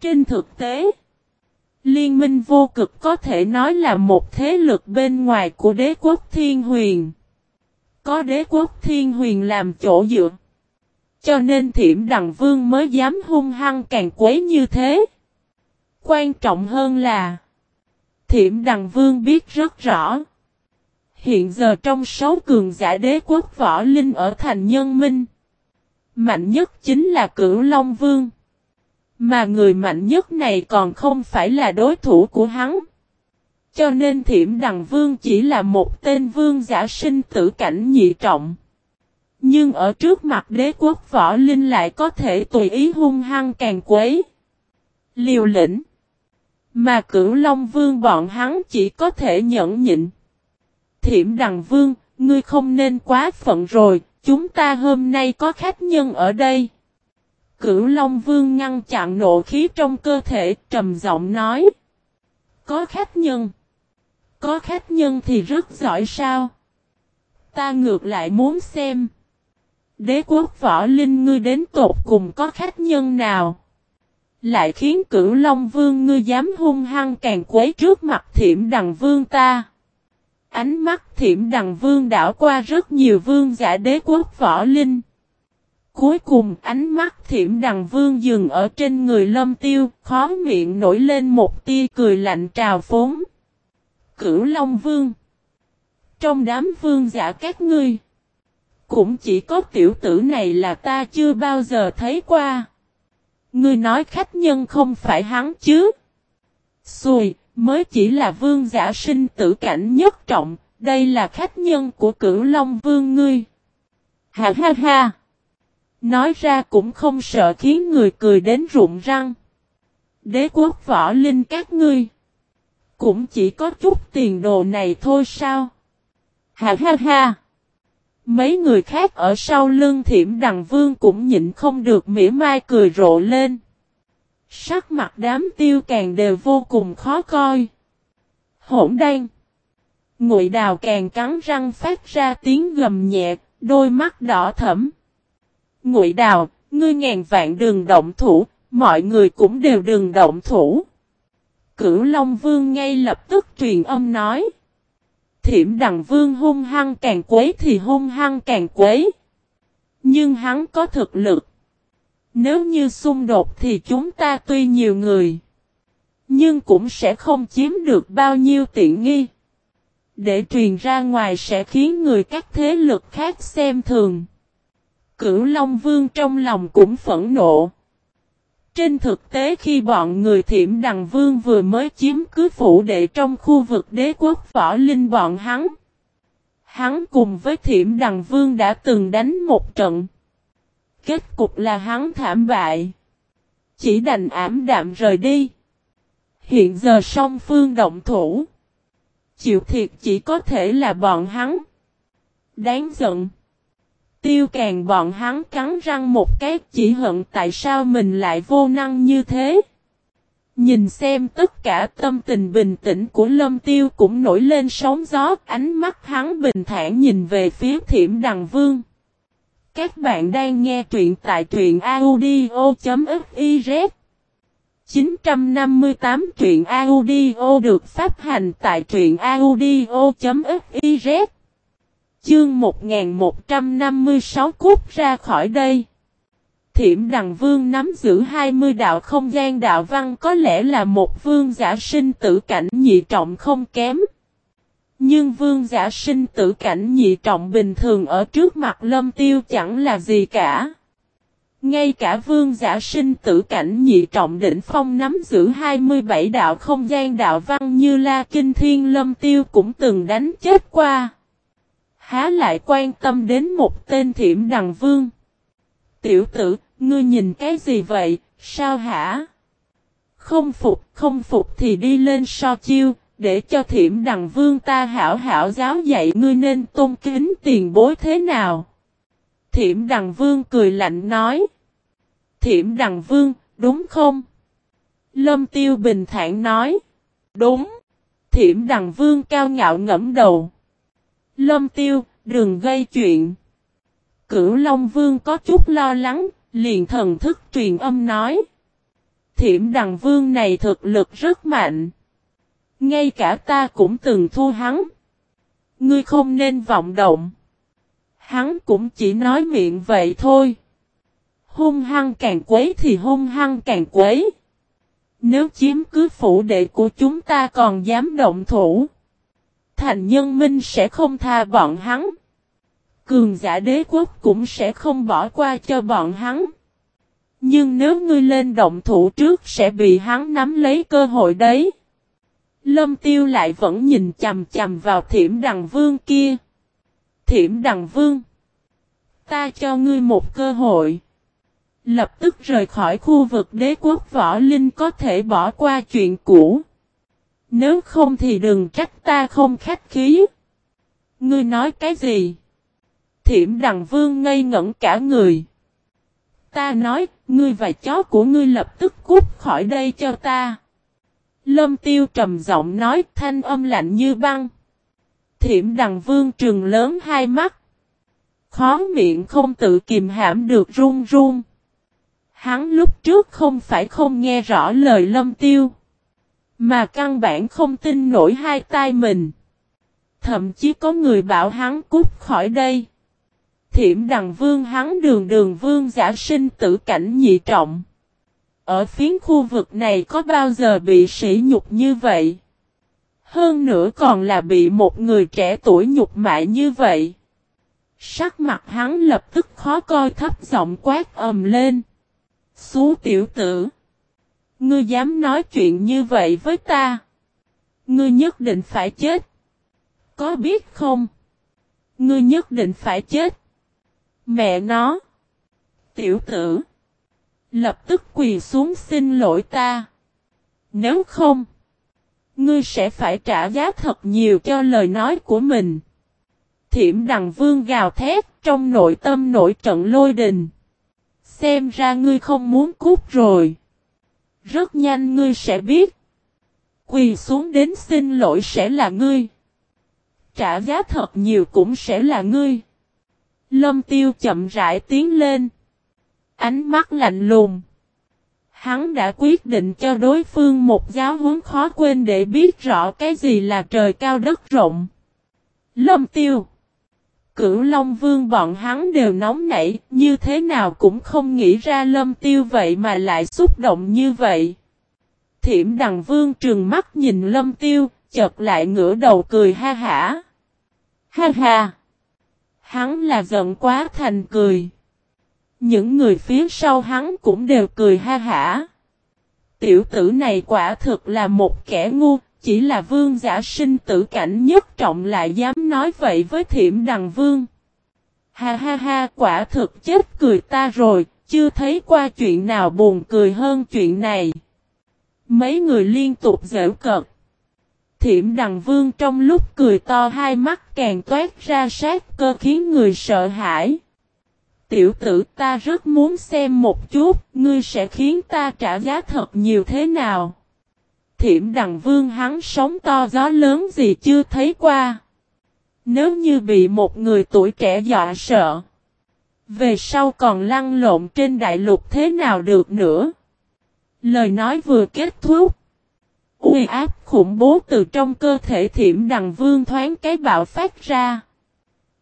Trên thực tế, liên minh vô cực có thể nói là một thế lực bên ngoài của đế quốc thiên huyền. Có đế quốc thiên huyền làm chỗ dựa. Cho nên thiểm đằng vương mới dám hung hăng càng quấy như thế. Quan trọng hơn là Thiểm đằng vương biết rất rõ Hiện giờ trong sáu cường giả đế quốc võ linh ở thành nhân minh. Mạnh nhất chính là cửu Long Vương. Mà người mạnh nhất này còn không phải là đối thủ của hắn. Cho nên thiểm đằng vương chỉ là một tên vương giả sinh tử cảnh nhị trọng. Nhưng ở trước mặt đế quốc võ linh lại có thể tùy ý hung hăng càng quấy. Liều lĩnh. Mà cửu Long Vương bọn hắn chỉ có thể nhẫn nhịn. Thiểm Đằng Vương, ngươi không nên quá phận rồi, chúng ta hôm nay có khách nhân ở đây. Cửu Long Vương ngăn chặn nộ khí trong cơ thể, trầm giọng nói. Có khách nhân. Có khách nhân thì rất giỏi sao? Ta ngược lại muốn xem. Đế quốc võ linh ngươi đến tột cùng có khách nhân nào? Lại khiến cửu Long Vương ngươi dám hung hăng càng quấy trước mặt thiểm đằng vương ta. Ánh mắt thiểm đằng vương đảo qua rất nhiều vương giả đế quốc võ linh. Cuối cùng ánh mắt thiểm đằng vương dừng ở trên người lâm tiêu, khó miệng nổi lên một tia cười lạnh trào phốn. Cửu Long Vương Trong đám vương giả các ngươi, cũng chỉ có tiểu tử này là ta chưa bao giờ thấy qua. Ngươi nói khách nhân không phải hắn chứ? Xùi, Mới chỉ là vương giả sinh tử cảnh nhất trọng, đây là khách nhân của cửu Long Vương ngươi. Ha ha ha! Nói ra cũng không sợ khiến người cười đến rụng răng. Đế quốc võ linh các ngươi. Cũng chỉ có chút tiền đồ này thôi sao? Ha ha ha! Mấy người khác ở sau lưng thiểm đằng vương cũng nhịn không được mỉa mai cười rộ lên. Sắc mặt đám tiêu càng đều vô cùng khó coi. Hỗn đen. Ngụy đào càng cắn răng phát ra tiếng gầm nhẹ, đôi mắt đỏ thẫm. Ngụy đào, ngươi ngàn vạn đường động thủ, mọi người cũng đều đường động thủ. Cửu Long Vương ngay lập tức truyền âm nói. Thiểm đằng vương hung hăng càng quấy thì hung hăng càng quấy. Nhưng hắn có thực lực. Nếu như xung đột thì chúng ta tuy nhiều người. Nhưng cũng sẽ không chiếm được bao nhiêu tiện nghi. Để truyền ra ngoài sẽ khiến người các thế lực khác xem thường. Cửu Long Vương trong lòng cũng phẫn nộ. Trên thực tế khi bọn người thiểm đằng vương vừa mới chiếm cứ phủ đệ trong khu vực đế quốc võ linh bọn hắn. Hắn cùng với thiểm đằng vương đã từng đánh một trận. Kết cục là hắn thảm bại. Chỉ đành ảm đạm rời đi. Hiện giờ song phương động thủ. Chịu thiệt chỉ có thể là bọn hắn. Đáng giận. Tiêu càng bọn hắn cắn răng một cái chỉ hận tại sao mình lại vô năng như thế. Nhìn xem tất cả tâm tình bình tĩnh của lâm tiêu cũng nổi lên sóng gió, ánh mắt hắn bình thản nhìn về phía thiểm đằng vương. Các bạn đang nghe truyện tại truyện audio.fiz 958 truyện audio được phát hành tại truyện audio.fiz Chương 1156 cút ra khỏi đây. Thiểm Đằng Vương nắm giữ 20 đạo không gian đạo văn có lẽ là một vương giả sinh tử cảnh nhị trọng không kém. Nhưng vương giả sinh tử cảnh nhị trọng bình thường ở trước mặt lâm tiêu chẳng là gì cả. Ngay cả vương giả sinh tử cảnh nhị trọng đỉnh phong nắm giữ 27 đạo không gian đạo văn như La Kinh Thiên Lâm Tiêu cũng từng đánh chết qua. Há lại quan tâm đến một tên thiểm đằng vương. Tiểu tử, ngươi nhìn cái gì vậy, sao hả? Không phục, không phục thì đi lên so chiêu, để cho thiểm đằng vương ta hảo hảo giáo dạy ngươi nên tôn kính tiền bối thế nào. Thiểm đằng vương cười lạnh nói. Thiểm đằng vương, đúng không? Lâm tiêu bình thản nói. Đúng. Thiểm đằng vương cao ngạo ngẫm đầu. Lâm tiêu, đừng gây chuyện. Cửu Long Vương có chút lo lắng, liền thần thức truyền âm nói. Thiểm đằng vương này thực lực rất mạnh. Ngay cả ta cũng từng thua hắn. Ngươi không nên vọng động. Hắn cũng chỉ nói miệng vậy thôi. Hung hăng càng quấy thì hung hăng càng quấy. Nếu chiếm cứ phủ đệ của chúng ta còn dám động thủ. Thành nhân minh sẽ không tha bọn hắn. Cường giả đế quốc cũng sẽ không bỏ qua cho bọn hắn. Nhưng nếu ngươi lên động thủ trước sẽ bị hắn nắm lấy cơ hội đấy. Lâm tiêu lại vẫn nhìn chầm chầm vào thiểm đằng vương kia. Thiểm đằng vương. Ta cho ngươi một cơ hội. Lập tức rời khỏi khu vực đế quốc võ linh có thể bỏ qua chuyện cũ. Nếu không thì đừng trách ta không khách khí. Ngươi nói cái gì? Thiểm đằng vương ngây ngẩn cả người. Ta nói, ngươi và chó của ngươi lập tức cút khỏi đây cho ta. Lâm tiêu trầm giọng nói thanh âm lạnh như băng. Thiểm đằng vương trừng lớn hai mắt. Khó miệng không tự kìm hãm được run run. Hắn lúc trước không phải không nghe rõ lời lâm tiêu. Mà căn bản không tin nổi hai tai mình. Thậm chí có người bảo hắn cút khỏi đây. Thiểm đằng vương hắn đường đường vương giả sinh tử cảnh nhị trọng. Ở phiến khu vực này có bao giờ bị sỉ nhục như vậy? Hơn nữa còn là bị một người trẻ tuổi nhục mại như vậy. Sắc mặt hắn lập tức khó coi thấp giọng quát ầm lên. Xú tiểu tử. Ngươi dám nói chuyện như vậy với ta. Ngươi nhất định phải chết. Có biết không? Ngươi nhất định phải chết. Mẹ nó. Tiểu tử. Lập tức quỳ xuống xin lỗi ta. Nếu không. Ngươi sẽ phải trả giá thật nhiều cho lời nói của mình. Thiểm đằng vương gào thét trong nội tâm nổi trận lôi đình. Xem ra ngươi không muốn cút rồi. Rất nhanh ngươi sẽ biết. Quỳ xuống đến xin lỗi sẽ là ngươi. Trả giá thật nhiều cũng sẽ là ngươi. Lâm tiêu chậm rãi tiến lên. Ánh mắt lạnh lùng. Hắn đã quyết định cho đối phương một giáo huấn khó quên để biết rõ cái gì là trời cao đất rộng. Lâm tiêu. Cửu Long Vương bọn hắn đều nóng nảy, như thế nào cũng không nghĩ ra lâm tiêu vậy mà lại xúc động như vậy. Thiểm đằng vương trừng mắt nhìn lâm tiêu, chợt lại ngửa đầu cười ha hả. Ha ha! Hắn là giận quá thành cười. Những người phía sau hắn cũng đều cười ha hả. Tiểu tử này quả thực là một kẻ ngu, chỉ là vương giả sinh tử cảnh nhất trọng lại dám nói vậy với thiểm đằng vương. Ha ha ha quả thực chết cười ta rồi, chưa thấy qua chuyện nào buồn cười hơn chuyện này. Mấy người liên tục dễu cợt. Thiểm đằng vương trong lúc cười to hai mắt càng toát ra sát cơ khiến người sợ hãi. Tiểu tử ta rất muốn xem một chút, ngươi sẽ khiến ta trả giá thật nhiều thế nào. Thiểm đằng vương hắn sống to gió lớn gì chưa thấy qua. Nếu như bị một người tuổi trẻ dọa sợ. Về sau còn lăn lộn trên đại lục thế nào được nữa. Lời nói vừa kết thúc. Uy áp khủng bố từ trong cơ thể thiểm đằng vương thoáng cái bạo phát ra.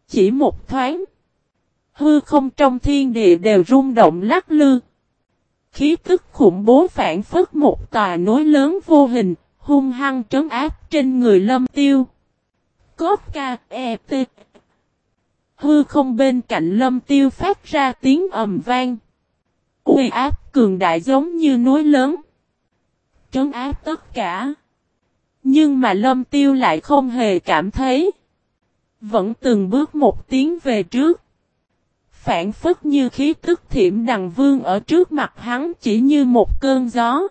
Chỉ một thoáng. Hư không trong thiên địa đều rung động lắc lư. Khí tức khủng bố phản phất một tòa núi lớn vô hình, hung hăng trấn áp trên người lâm tiêu. Cốt ca, e, t. Hư không bên cạnh lâm tiêu phát ra tiếng ầm vang. Uy áp cường đại giống như núi lớn. Trấn áp tất cả. Nhưng mà lâm tiêu lại không hề cảm thấy. Vẫn từng bước một tiếng về trước. Phản phất như khí tức thiểm đằng vương ở trước mặt hắn chỉ như một cơn gió.